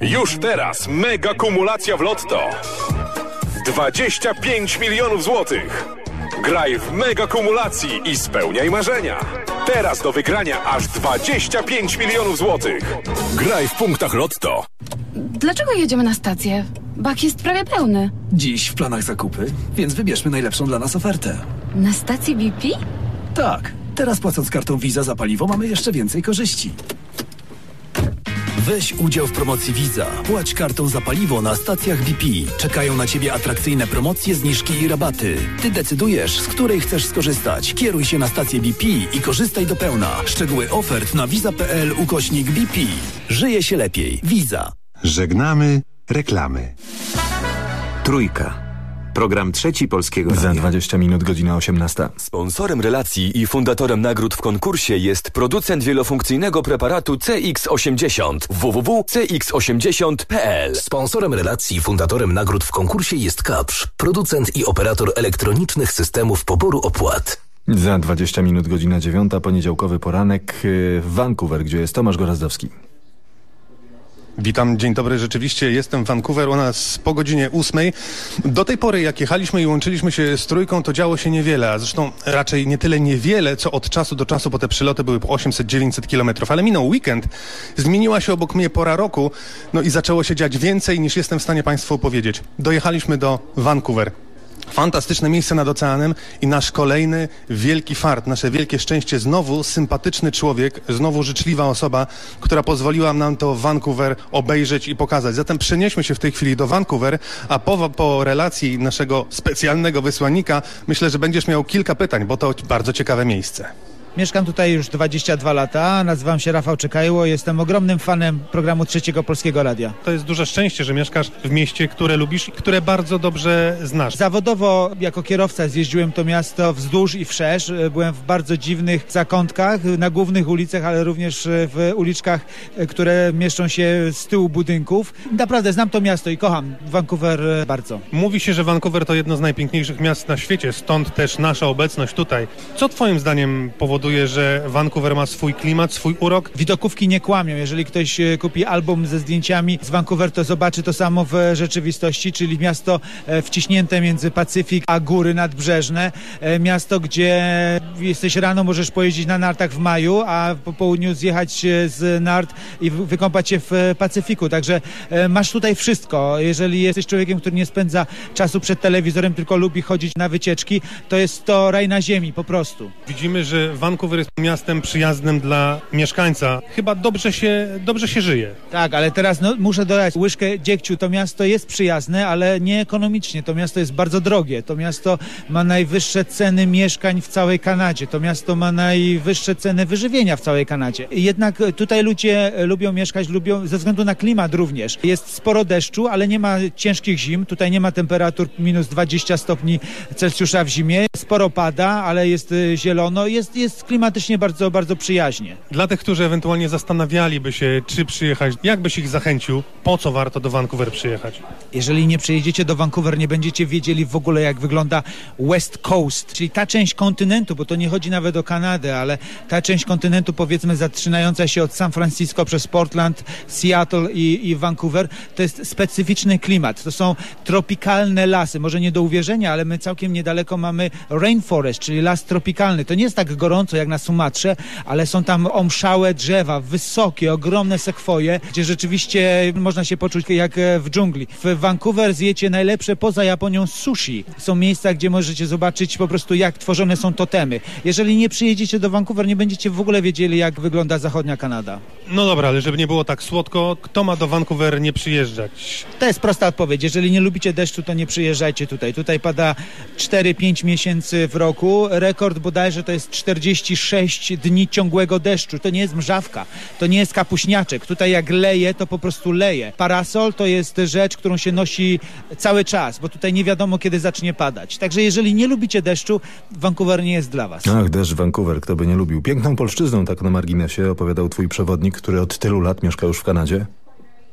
Już teraz mega kumulacja w Lotto. 25 milionów złotych. Graj w mega kumulacji i spełniaj marzenia. Teraz do wygrania aż 25 milionów złotych. Graj w punktach Lotto. Dlaczego jedziemy na stację? Bak jest prawie pełny. Dziś w planach zakupy, więc wybierzmy najlepszą dla nas ofertę. Na stacji BP? Tak, teraz płacąc kartą Visa za paliwo mamy jeszcze więcej korzyści. Weź udział w promocji Visa. Płać kartą za paliwo na stacjach BP. Czekają na Ciebie atrakcyjne promocje, zniżki i rabaty. Ty decydujesz, z której chcesz skorzystać. Kieruj się na stację BP i korzystaj do pełna. Szczegóły ofert na visa.pl ukośnik BP. Żyje się lepiej. Visa. Żegnamy reklamy. Trójka. Program trzeci Polskiego Za Radia. 20 minut, godzina 18. Sponsorem relacji i fundatorem nagród w konkursie jest producent wielofunkcyjnego preparatu CX80 www.cx80.pl Sponsorem relacji i fundatorem nagród w konkursie jest Kapsz, producent i operator elektronicznych systemów poboru opłat. Za 20 minut, godzina 9, poniedziałkowy poranek yy, w Vancouver, gdzie jest Tomasz Gorazdowski. Witam, dzień dobry. Rzeczywiście jestem w Vancouver u nas po godzinie ósmej. Do tej pory, jak jechaliśmy i łączyliśmy się z trójką, to działo się niewiele, a zresztą raczej nie tyle niewiele, co od czasu do czasu, bo te przyloty były po 800-900 kilometrów. Ale minął weekend, zmieniła się obok mnie pora roku, no i zaczęło się dziać więcej niż jestem w stanie Państwu opowiedzieć. Dojechaliśmy do Vancouver. Fantastyczne miejsce nad oceanem i nasz kolejny wielki fart, nasze wielkie szczęście. Znowu sympatyczny człowiek, znowu życzliwa osoba, która pozwoliła nam to Vancouver obejrzeć i pokazać. Zatem przenieśmy się w tej chwili do Vancouver, a po, po relacji naszego specjalnego wysłannika myślę, że będziesz miał kilka pytań, bo to bardzo ciekawe miejsce. Mieszkam tutaj już 22 lata, nazywam się Rafał Czekajło, jestem ogromnym fanem programu Trzeciego Polskiego Radia. To jest duże szczęście, że mieszkasz w mieście, które lubisz i które bardzo dobrze znasz. Zawodowo jako kierowca zjeździłem to miasto wzdłuż i wszerz. Byłem w bardzo dziwnych zakątkach, na głównych ulicach, ale również w uliczkach, które mieszczą się z tyłu budynków. Naprawdę znam to miasto i kocham Vancouver bardzo. Mówi się, że Vancouver to jedno z najpiękniejszych miast na świecie, stąd też nasza obecność tutaj. Co twoim zdaniem powoduje, że Vancouver ma swój klimat, swój urok? Widokówki nie kłamią. Jeżeli ktoś e, kupi album ze zdjęciami z Vancouver, to zobaczy to samo w rzeczywistości, czyli miasto e, wciśnięte między Pacyfik a góry nadbrzeżne. E, miasto, gdzie jesteś rano, możesz pojeździć na nartach w maju, a po południu zjechać z nart i wykąpać się w Pacyfiku. Także masz tutaj wszystko. Jeżeli jesteś człowiekiem, który nie spędza czasu przed telewizorem, tylko lubi chodzić na wycieczki, to jest to raj na ziemi po prostu. Widzimy, że Vancouver jest miastem przyjaznym dla mieszkańca. Chyba dobrze się, dobrze się żyje. Tak, ale teraz no, muszę dodać łyżkę dziegciu. To miasto jest przyjazne, ale nie ekonomicznie. To miasto jest bardzo drogie. To miasto ma najwyższe ceny mieszkań w całej Kanadzie. To miasto ma najwyższe ceny wyżywienia w całej Kanadzie. Jednak tutaj ludzie lubią mieszkać, lubią ze względu na klimat również. Jest sporo deszczu, ale nie ma ciężkich zim. Tutaj nie ma temperatur minus 20 stopni Celsjusza w zimie. Sporo pada, ale jest y, zielono. Jest, jest klimatycznie bardzo, bardzo przyjaźnie. Dla tych, którzy ewentualnie zastanawialiby się, czy przyjechać, jak byś ich zachęcił, po co warto do Vancouver przyjechać? Jeżeli nie przyjedziecie do Vancouver, nie będziecie wiedzieli w ogóle, jak wygląda West Coast, czyli ta część kontynentu, bo to nie chodzi nawet o Kanadę, ale ta część kontynentu, powiedzmy, zaczynająca się od San Francisco przez Portland, Seattle i, i Vancouver, to jest specyficzny klimat. To są tropikalne lasy. Może nie do uwierzenia, ale my całkiem niedaleko mamy rainforest, czyli las tropikalny. To nie jest tak gorąco jak na Sumatrze, ale są tam omszałe drzewa, wysokie, ogromne sekwoje, gdzie rzeczywiście można się poczuć jak e, w dżungli. W Vancouver zjecie najlepsze poza Japonią sushi. Są miejsca, gdzie możecie zobaczyć po prostu jak tworzone są totemy. Jeżeli nie przyjedziecie do Vancouver, nie będziecie w ogóle wiedzieli jak wygląda zachodnia Kanada. No dobra, ale żeby nie było tak słodko, kto ma do Vancouver nie przyjeżdżać? To jest prosta odpowiedź. Jeżeli nie lubicie deszczu, to nie przyjeżdżajcie tutaj. Tutaj pada 4-5 miesięcy w roku. Rekord bodajże to jest 46 dni ciągłego deszczu. To nie jest mrzawka, to nie jest kapuśniaczek. Tutaj jak leje, to po prostu leje. Parasol to jest rzecz, którą się nosi cały czas, bo tutaj nie wiadomo, kiedy zacznie padać. Także jeżeli nie lubicie deszczu, Vancouver nie jest dla was. Ach, deszcz Vancouver, kto by nie lubił. Piękną polszczyzną, tak na marginesie, opowiadał twój przewodnik, który od tylu lat mieszka już w Kanadzie.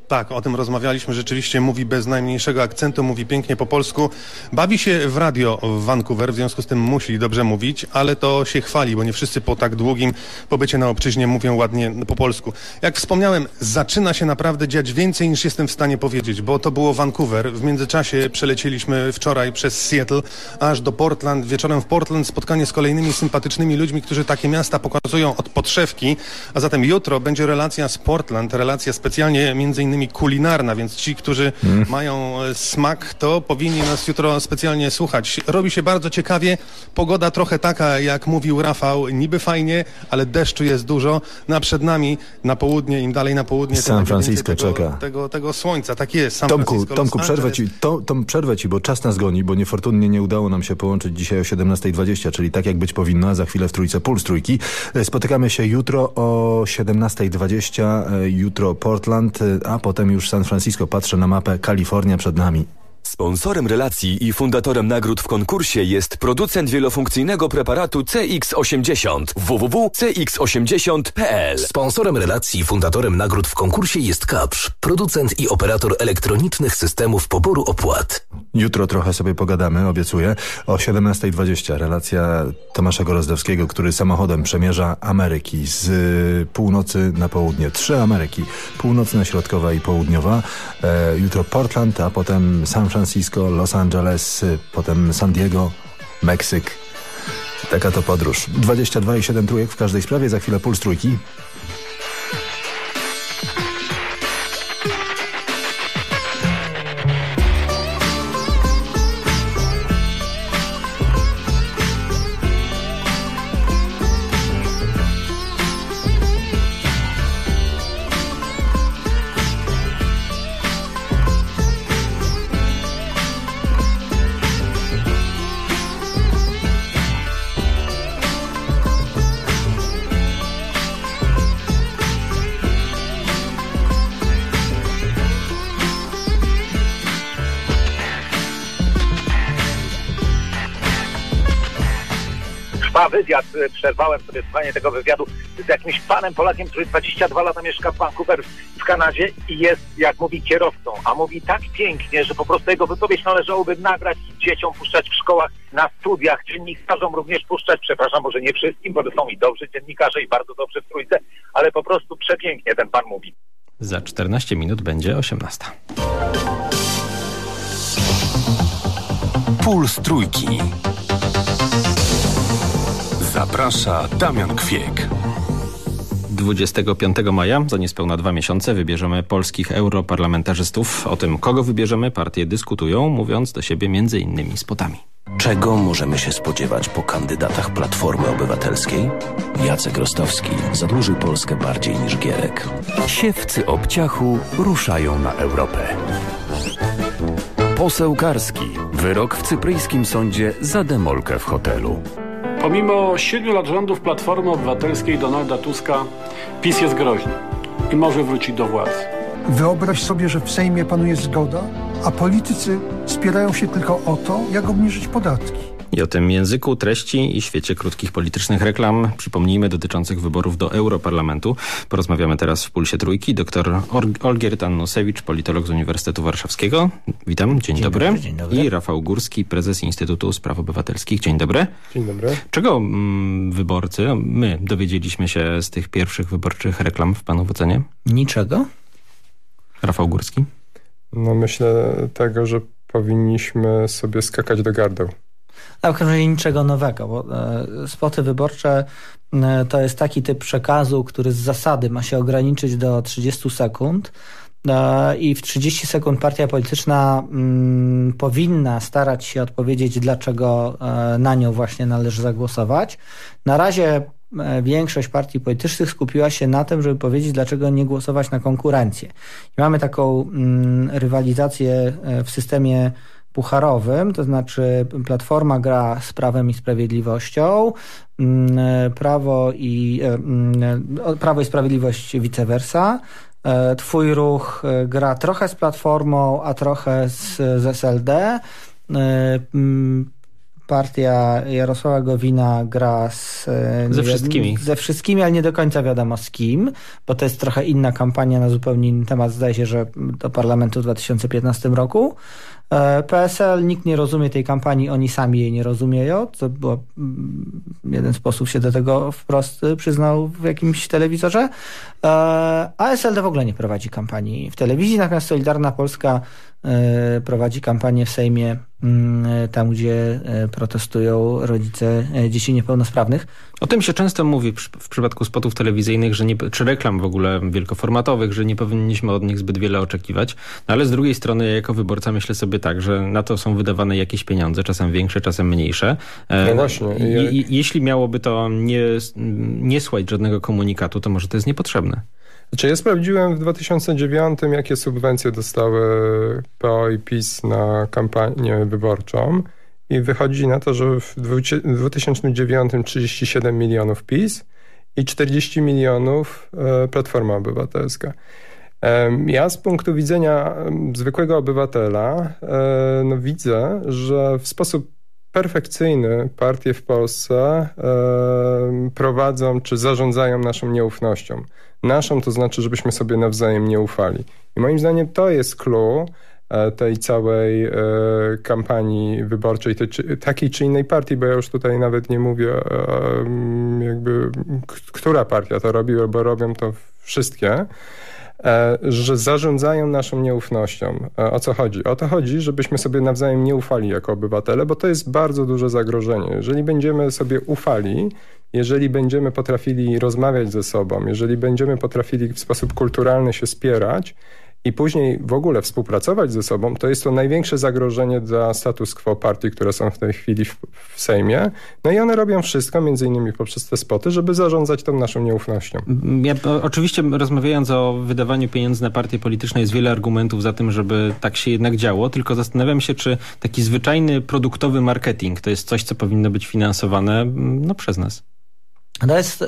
Tak, o tym rozmawialiśmy. Rzeczywiście mówi bez najmniejszego akcentu, mówi pięknie po polsku. Bawi się w radio w Vancouver, w związku z tym musi dobrze mówić, ale to się chwali, bo nie wszyscy po tak długim pobycie na obczyźnie mówią ładnie po polsku. Jak wspomniałem, zaczyna się naprawdę dziać więcej niż jestem w stanie powiedzieć, bo to było Vancouver. W międzyczasie przelecieliśmy wczoraj przez Seattle aż do Portland. Wieczorem w Portland spotkanie z kolejnymi sympatycznymi ludźmi, którzy takie miasta pokazują od podszewki. A zatem jutro będzie relacja z Portland, relacja specjalnie między innymi innymi kulinarna, więc ci, którzy mm. mają e, smak, to powinni nas jutro specjalnie słuchać. Robi się bardzo ciekawie, pogoda trochę taka, jak mówił Rafał, niby fajnie, ale deszczu jest dużo. Na przed nami, na południe, im dalej na południe, San Francisco tego, czeka. Tego, tego, słońca, tak jest. San Tomku, Francisco, Tomku przerwę ci, to, to przerwę ci, bo czas nas goni, bo niefortunnie nie udało nam się połączyć dzisiaj o 17.20, czyli tak jak być powinno, a za chwilę w Trójce Puls Trójki. E, spotykamy się jutro o 17.20, e, jutro Portland, a potem już San Francisco. Patrzę na mapę, Kalifornia przed nami. Sponsorem relacji i fundatorem nagród w konkursie jest producent wielofunkcyjnego preparatu CX80 www.cx80.pl. Sponsorem relacji i fundatorem nagród w konkursie jest Kapsz, producent i operator elektronicznych systemów poboru opłat. Jutro trochę sobie pogadamy, obiecuję. O 17.20 relacja Tomasza Gorozdowskiego, który samochodem przemierza Ameryki z północy na południe. Trzy Ameryki. Północna, środkowa i południowa. E, jutro Portland, a potem San Francisco, Los Angeles, potem San Diego, Meksyk. Taka to podróż. 22,7 trójek w każdej sprawie, za chwilę puls trójki. Wywiad, e, przerwałem sobie słuchanie tego wywiadu z jakimś panem Polakiem, który 22 lata mieszka w Vancouver w Kanadzie i jest, jak mówi, kierowcą, a mówi tak pięknie, że po prostu jego wypowiedź należałoby nagrać i dzieciom puszczać w szkołach, na studiach, dziennikarzom również puszczać, przepraszam, może nie wszystkim, bo to są i dobrzy dziennikarze i bardzo dobrzy w trójce, ale po prostu przepięknie ten pan mówi. Za 14 minut będzie 18. Puls Trójki. Zaprasza Damian Kwiek. 25 maja, za niespełna dwa miesiące, wybierzemy polskich europarlamentarzystów. O tym, kogo wybierzemy, partie dyskutują, mówiąc do siebie między innymi spotami. Czego możemy się spodziewać po kandydatach Platformy Obywatelskiej? Jacek Rostowski zadłużył Polskę bardziej niż Gierek. Siewcy obciachu ruszają na Europę. Poseł Karski. Wyrok w cypryjskim sądzie za demolkę w hotelu. Pomimo siedmiu lat rządów Platformy Obywatelskiej Donalda Tuska PiS jest groźny i może wrócić do władzy. Wyobraź sobie, że w Sejmie panuje zgoda, a politycy spierają się tylko o to, jak obniżyć podatki. I o tym języku, treści i świecie krótkich politycznych reklam, przypomnijmy, dotyczących wyborów do Europarlamentu. Porozmawiamy teraz w Pulsie Trójki. Dr Olgierd Annusewicz, politolog z Uniwersytetu Warszawskiego. Witam, dzień, dzień dobry. dobry. Dzień dobry. I Rafał Górski, prezes Instytutu Spraw Obywatelskich. Dzień dobry. Dzień dobry. Czego mm, wyborcy, my dowiedzieliśmy się z tych pierwszych wyborczych reklam w panu ocenie? Niczego. Rafał Górski? No myślę tego, że powinniśmy sobie skakać do gardeł. A w każdym razie niczego nowego, bo e, spoty wyborcze e, to jest taki typ przekazu, który z zasady ma się ograniczyć do 30 sekund e, i w 30 sekund partia polityczna mm, powinna starać się odpowiedzieć, dlaczego na nią właśnie należy zagłosować. Na razie większość partii politycznych skupiła się na tym, żeby powiedzieć, dlaczego nie głosować na konkurencję. I mamy taką mm, rywalizację w systemie pucharowym, to znaczy Platforma gra z Prawem i Sprawiedliwością, mm, Prawo i, e, mm, Prawo i Sprawiedliwość vice versa. E, twój ruch e, gra trochę z Platformą, a trochę z, z SLD. Mm, partia Jarosława Gowina gra z, ze wszystkimi. Ze wszystkimi, ale nie do końca wiadomo z kim, bo to jest trochę inna kampania na zupełnie inny temat. Zdaje się, że do parlamentu w 2015 roku. E, PSL, nikt nie rozumie tej kampanii, oni sami jej nie rozumieją. To było, mm, jeden sposób się do tego wprost przyznał w jakimś telewizorze. E, a SLD w ogóle nie prowadzi kampanii w telewizji, natomiast Solidarna Polska prowadzi kampanię w Sejmie mm, tam, gdzie protestują rodzice dzieci niepełnosprawnych. O tym się często mówi w przypadku spotów telewizyjnych, że nie, czy reklam w ogóle wielkoformatowych, że nie powinniśmy od nich zbyt wiele oczekiwać. No ale z drugiej strony ja jako wyborca myślę sobie tak, że na to są wydawane jakieś pieniądze, czasem większe, czasem mniejsze. No właśnie. I, i, jeśli miałoby to nie, nie słać żadnego komunikatu, to może to jest niepotrzebne. Znaczy ja sprawdziłem w 2009, jakie subwencje dostały PO i PiS na kampanię wyborczą. I wychodzi na to, że w 2009 37 milionów PiS i 40 milionów e, Platforma Obywatelska. Ja z punktu widzenia zwykłego obywatela e, no widzę, że w sposób perfekcyjny partie w Polsce prowadzą czy zarządzają naszą nieufnością. Naszą to znaczy, żebyśmy sobie nawzajem nie ufali. I moim zdaniem to jest clue E, tej całej e, kampanii wyborczej, tej, czy, takiej czy innej partii, bo ja już tutaj nawet nie mówię e, jakby, która partia to robi, bo robią to wszystkie, że zarządzają naszą nieufnością. O co chodzi? O to chodzi, żebyśmy sobie nawzajem nie ufali jako obywatele, bo to jest bardzo duże zagrożenie. Jeżeli będziemy sobie ufali, jeżeli będziemy potrafili rozmawiać ze sobą, jeżeli będziemy potrafili w sposób kulturalny się spierać, i później w ogóle współpracować ze sobą, to jest to największe zagrożenie dla status quo partii, które są w tej chwili w, w Sejmie. No i one robią wszystko, między innymi poprzez te spoty, żeby zarządzać tą naszą nieufnością. Ja, oczywiście rozmawiając o wydawaniu pieniędzy na partie polityczne jest wiele argumentów za tym, żeby tak się jednak działo, tylko zastanawiam się, czy taki zwyczajny produktowy marketing to jest coś, co powinno być finansowane no, przez nas. To jest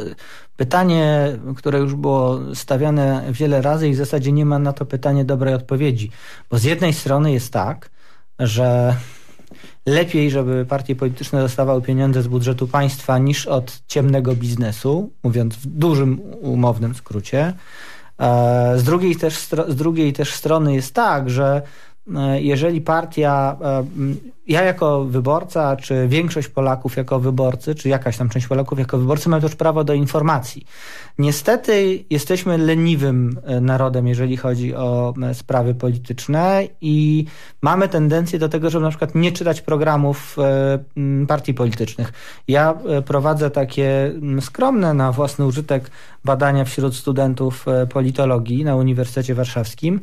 pytanie, które już było stawiane wiele razy i w zasadzie nie ma na to pytanie dobrej odpowiedzi. Bo z jednej strony jest tak, że lepiej, żeby partie polityczne dostawały pieniądze z budżetu państwa niż od ciemnego biznesu, mówiąc w dużym umownym skrócie. E, z drugiej też, z drugiej też strony jest tak, że jeżeli partia ja jako wyborca, czy większość Polaków jako wyborcy, czy jakaś tam część Polaków jako wyborcy mają też prawo do informacji. Niestety jesteśmy leniwym e, narodem, jeżeli chodzi o e, sprawy polityczne i mamy tendencję do tego, żeby na przykład nie czytać programów e, partii politycznych. Ja prowadzę takie skromne na własny użytek badania wśród studentów politologii na Uniwersytecie Warszawskim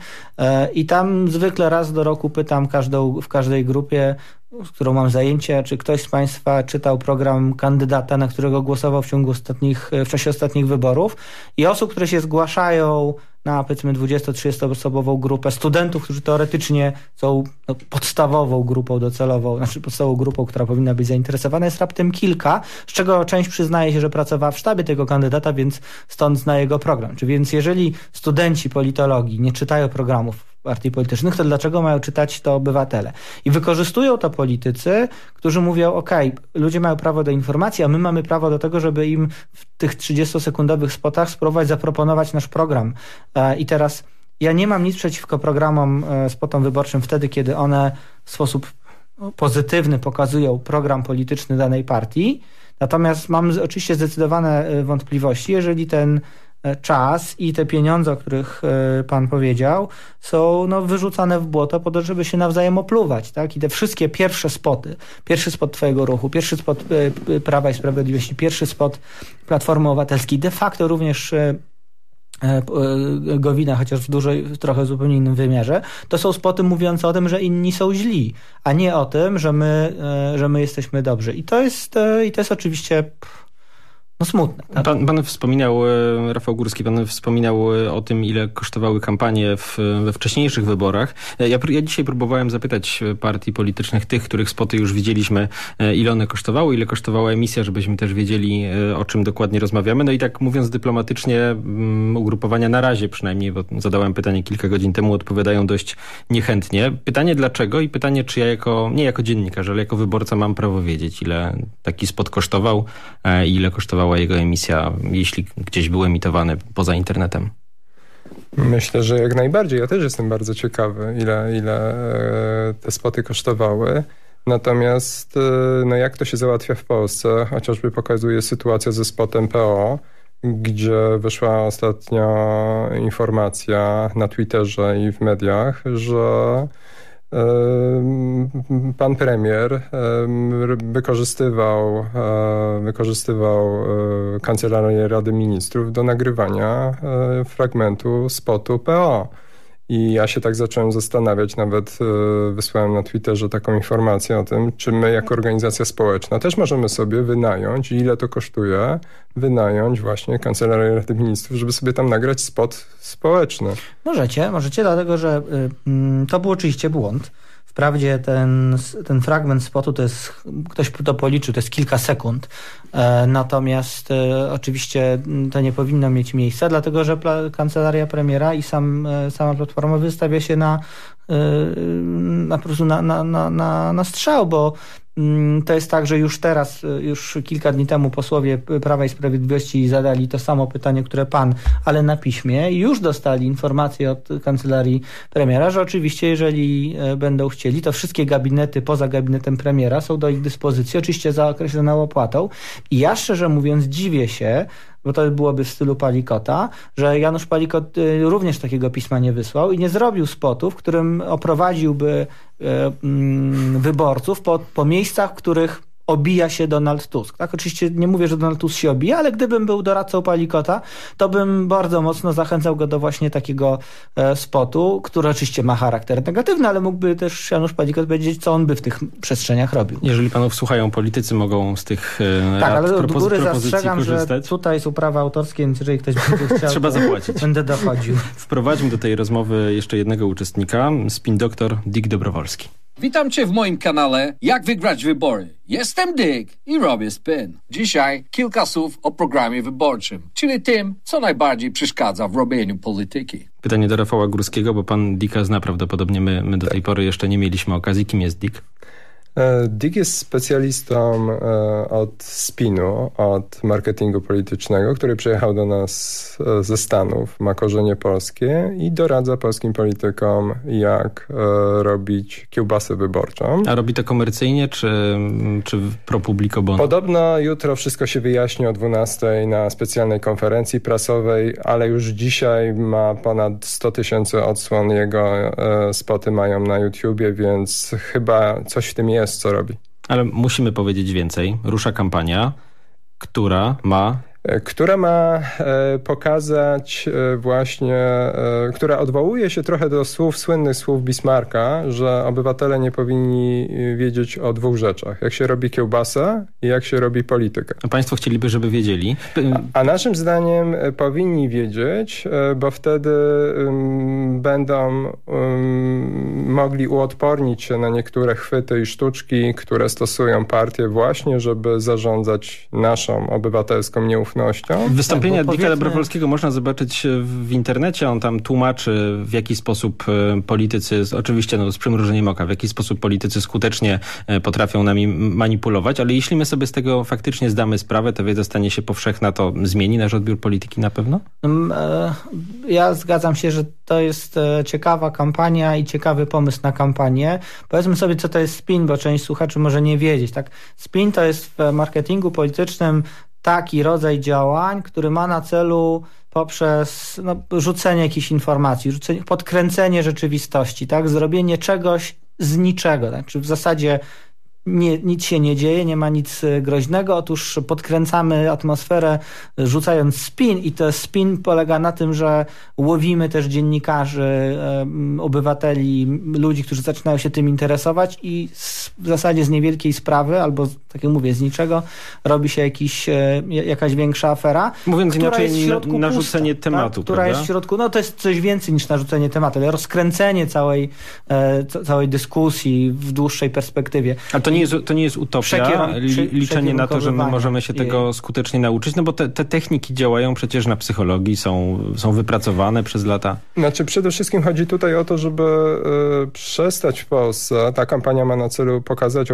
i tam zwykle raz do roku pytam każdą, w każdej grupie z którą mam zajęcie, czy ktoś z Państwa czytał program kandydata, na którego głosował w ciągu ostatnich, w czasie ostatnich wyborów i osób, które się zgłaszają na powiedzmy 20-30 osobową grupę studentów, którzy teoretycznie są no, podstawową grupą docelową, znaczy podstawową grupą, która powinna być zainteresowana, jest raptem kilka, z czego część przyznaje się, że pracowała w sztabie tego kandydata, więc stąd zna jego program. Czy więc jeżeli studenci politologii nie czytają programów partii politycznych, to dlaczego mają czytać to obywatele? I wykorzystują to politycy, którzy mówią, ok, ludzie mają prawo do informacji, a my mamy prawo do tego, żeby im w tych 30-sekundowych spotach spróbować zaproponować nasz program. E, I teraz ja nie mam nic przeciwko programom, e, spotom wyborczym wtedy, kiedy one w sposób no, pozytywny pokazują program polityczny danej partii, natomiast mam oczywiście zdecydowane e, wątpliwości, jeżeli ten czas i te pieniądze, o których e, pan powiedział, są no, wyrzucane w błoto po to, żeby się nawzajem opluwać. Tak? I te wszystkie pierwsze spoty, pierwszy spot twojego ruchu, pierwszy spot e, Prawa i Sprawiedliwości, pierwszy spot Platformy Obywatelskiej, de facto również Gowina, chociaż w dużej, trochę zupełnie innym wymiarze, to są spoty mówiące o tym, że inni są źli, a nie o tym, że my, że my jesteśmy dobrzy. I to jest, i to jest oczywiście no smutne. Tak? Pan, pan wspominał, e, Rafał Górski, pan wspominał e, o tym, ile kosztowały kampanie w, we wcześniejszych wyborach. E, ja, ja dzisiaj próbowałem zapytać partii politycznych, tych, których spoty już widzieliśmy, ile one kosztowały, ile kosztowała emisja, żebyśmy też wiedzieli, o czym dokładnie rozmawiamy. No i tak mówiąc dyplomatycznie, mm, ugrupowania na razie przynajmniej, bo zadałem pytanie kilka godzin temu, odpowiadają dość niechętnie. Pytanie dlaczego i pytanie, czy ja jako, nie jako dziennikarz, ale jako wyborca mam prawo wiedzieć, ile taki spot kosztował, ile kosztował kosztowała jego emisja, jeśli gdzieś był emitowany poza internetem? Myślę, że jak najbardziej. Ja też jestem bardzo ciekawy, ile, ile e, te spoty kosztowały. Natomiast e, no jak to się załatwia w Polsce, chociażby pokazuje sytuacja ze spotem PO, gdzie wyszła ostatnia informacja na Twitterze i w mediach, że pan premier wykorzystywał, wykorzystywał e, Kancelarię Rady Ministrów do nagrywania e, fragmentu spotu PO. I ja się tak zacząłem zastanawiać, nawet e, wysłałem na Twitterze taką informację o tym, czy my jako organizacja społeczna też możemy sobie wynająć, ile to kosztuje, wynająć właśnie Kancelarię Rady Ministrów, żeby sobie tam nagrać spot społeczny. Możecie, możecie, dlatego że y, y, to był oczywiście błąd. Wprawdzie ten, ten fragment spotu to jest, ktoś to policzył, to jest kilka sekund, e, natomiast e, oczywiście to nie powinno mieć miejsca, dlatego że kancelaria premiera i sam, e, sama platforma wystawia się na, na, na, na, na, na strzał, bo to jest tak, że już teraz, y, już kilka dni temu posłowie Prawa i Sprawiedliwości zadali to samo pytanie, które pan, ale na piśmie już dostali informację od kancelarii premiera, że oczywiście jeżeli e, będą chcieli, to wszystkie gabinety poza gabinetem premiera są do ich dyspozycji, oczywiście za określoną opłatą. I ja szczerze mówiąc dziwię się, bo to byłoby w stylu Palikota, że Janusz Palikot y, również takiego pisma nie wysłał i nie zrobił spotu, w którym oprowadziłby y, mm, wyborców po, po miejscach, w których obija się Donald Tusk. Tak, oczywiście nie mówię, że Donald Tusk się obija, ale gdybym był doradcą Palikota, to bym bardzo mocno zachęcał go do właśnie takiego e, spotu, który oczywiście ma charakter negatywny, ale mógłby też Janusz Palikot powiedzieć, co on by w tych przestrzeniach robił. Jeżeli panów słuchają politycy, mogą z tych e, Tak, ale od góry zastrzegam, korzystać. że tutaj są prawa autorskie, więc jeżeli ktoś będzie chciał, Trzeba zapłacić. będę dochodził. Wprowadźmy do tej rozmowy jeszcze jednego uczestnika, spin doktor Dick Dobrowolski. Witam Cię w moim kanale Jak wygrać wybory. Jestem Dick i robię spin. Dzisiaj kilka słów o programie wyborczym, czyli tym, co najbardziej przeszkadza w robieniu polityki. Pytanie do Rafała Górskiego, bo pan Dicka zna prawdopodobnie. My, my do tej pory jeszcze nie mieliśmy okazji. Kim jest Dick? E, Dick jest specjalistą e, od spinu, od marketingu politycznego, który przyjechał do nas e, ze Stanów, ma korzenie polskie i doradza polskim politykom, jak robić kiełbasę wyborczą. A robi to komercyjnie, czy, czy pro publico bono? Podobno jutro wszystko się wyjaśni o 12 na specjalnej konferencji prasowej, ale już dzisiaj ma ponad 100 tysięcy odsłon, jego spoty mają na YouTubie, więc chyba coś w tym jest co robi. Ale musimy powiedzieć więcej. Rusza kampania, która ma która ma e, pokazać e, właśnie, która odwołuje się trochę do słów, słynnych słów Bismarcka, że obywatele nie powinni wiedzieć o dwóch rzeczach. Jak się robi kiełbasę i jak się robi politykę. A państwo chcieliby, żeby wiedzieli? A naszym zdaniem powinni wiedzieć, bo wtedy um, będą um, mogli uodpornić się na niektóre chwyty i sztuczki, które stosują partie właśnie, żeby zarządzać naszą obywatelską nieufnością ufnością. Wystąpienia tak, Dika Dobrowolskiego można zobaczyć w internecie. On tam tłumaczy, w jaki sposób e, politycy, oczywiście no, z przymrużeniem oka, w jaki sposób politycy skutecznie e, potrafią nami manipulować, ale jeśli my sobie z tego faktycznie zdamy sprawę, to wiedza stanie się powszechna, to zmieni nasz odbiór polityki na pewno? Mm, e, ja zgadzam się, że to jest ciekawa kampania i ciekawy pomysł na kampanię. Powiedzmy sobie, co to jest spin, bo część słuchaczy może nie wiedzieć. Tak? Spin to jest w marketingu politycznym taki rodzaj działań, który ma na celu poprzez no, rzucenie jakichś informacji, rzucenie, podkręcenie rzeczywistości, tak? zrobienie czegoś z niczego. Tak? Czy w zasadzie nie, nic się nie dzieje, nie ma nic e, groźnego. Otóż podkręcamy atmosferę rzucając spin i to spin polega na tym, że łowimy też dziennikarzy, obywateli, ludzi, którzy zaczynają się tym interesować i w zasadzie z niewielkiej sprawy albo tak jak mówię, z niczego robi się jakiś, e, jakaś większa afera. Mówiąc inaczej, narzucenie pusta, tematu, tak? Która prawda? jest w środku, no to jest coś więcej niż narzucenie tematu, ale rozkręcenie całej, e, całej dyskusji w dłuższej perspektywie. A to nie jest, to nie jest utopia, liczenie na to, że my możemy się tego skutecznie nauczyć, no bo te, te techniki działają przecież na psychologii, są, są wypracowane przez lata. Znaczy przede wszystkim chodzi tutaj o to, żeby y, przestać w Polsce, ta kampania ma na celu pokazać,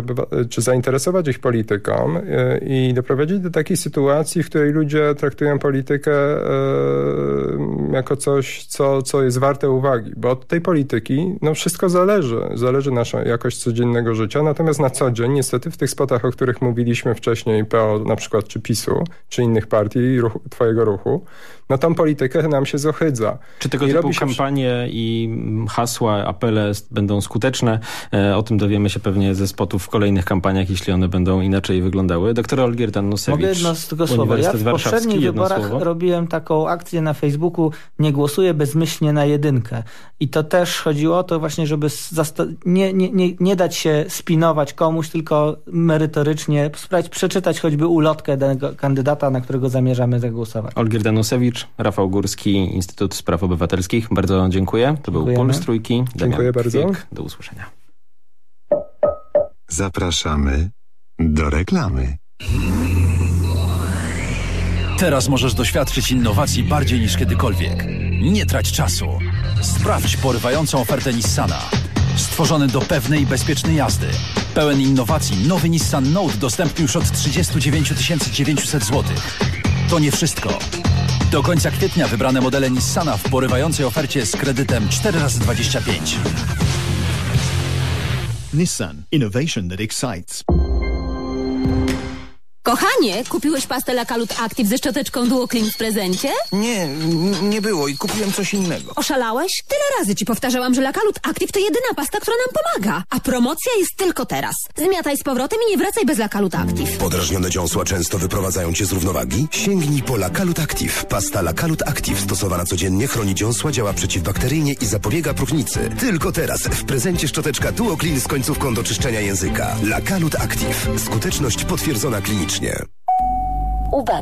czy zainteresować ich polityką y, i doprowadzić do takiej sytuacji, w której ludzie traktują politykę y, jako coś, co, co jest warte uwagi, bo od tej polityki no wszystko zależy. Zależy nasza jakość codziennego życia, natomiast na co dzień niestety w tych spotach, o których mówiliśmy wcześniej, PO na przykład, czy PiSu, czy innych partii, ruchu, twojego ruchu, no tą politykę nam się zohydza. Czy tego I typu kampanie i hasła, apele będą skuteczne? E, o tym dowiemy się pewnie ze spotów w kolejnych kampaniach, jeśli one będą inaczej wyglądały. Doktor Olgierd Annusewicz, Mogę jedno z tego słowa. Ja w poprzednich wyborach słowo. robiłem taką akcję na Facebooku nie głosuję bezmyślnie na jedynkę. I to też chodziło o to właśnie, żeby nie, nie, nie, nie dać się spinować komuś, tylko merytorycznie spróbować przeczytać choćby ulotkę danego kandydata, na którego zamierzamy zagłosować. Olgierd Danusewicz, Rafał Górski, Instytut Spraw Obywatelskich. Bardzo dziękuję. To był Puls Trójki. Dziękuję bardzo. Do usłyszenia. Zapraszamy do reklamy. Teraz możesz doświadczyć innowacji bardziej niż kiedykolwiek. Nie trać czasu. Sprawdź porywającą ofertę Nissana. Stworzony do pewnej i bezpiecznej jazdy. Pełen innowacji, nowy Nissan Note dostępny już od 39 900 zł. To nie wszystko. Do końca kwietnia wybrane modele Nissana w porywającej ofercie z kredytem 4x25. Nissan. Innovation that excites. Kochanie, kupiłeś pastę Lakalut Active ze szczoteczką Duo Clean w prezencie? Nie, nie było i kupiłem coś innego. Oszalałeś? Tyle razy ci powtarzałam, że Lakalut Active to jedyna pasta, która nam pomaga. A promocja jest tylko teraz. Zmiataj z powrotem i nie wracaj bez Lakalut Active. Podrażnione dziąsła często wyprowadzają cię z równowagi? Sięgnij po Lakalut Active. Pasta Lakalut Active stosowana codziennie chroni dziąsła, działa przeciwbakteryjnie i zapobiega próchnicy. Tylko teraz w prezencie szczoteczka Duo Clean z końcówką do czyszczenia języka. Lakalut Active. Skuteczność potwierdzona klinicznie. Uwaga!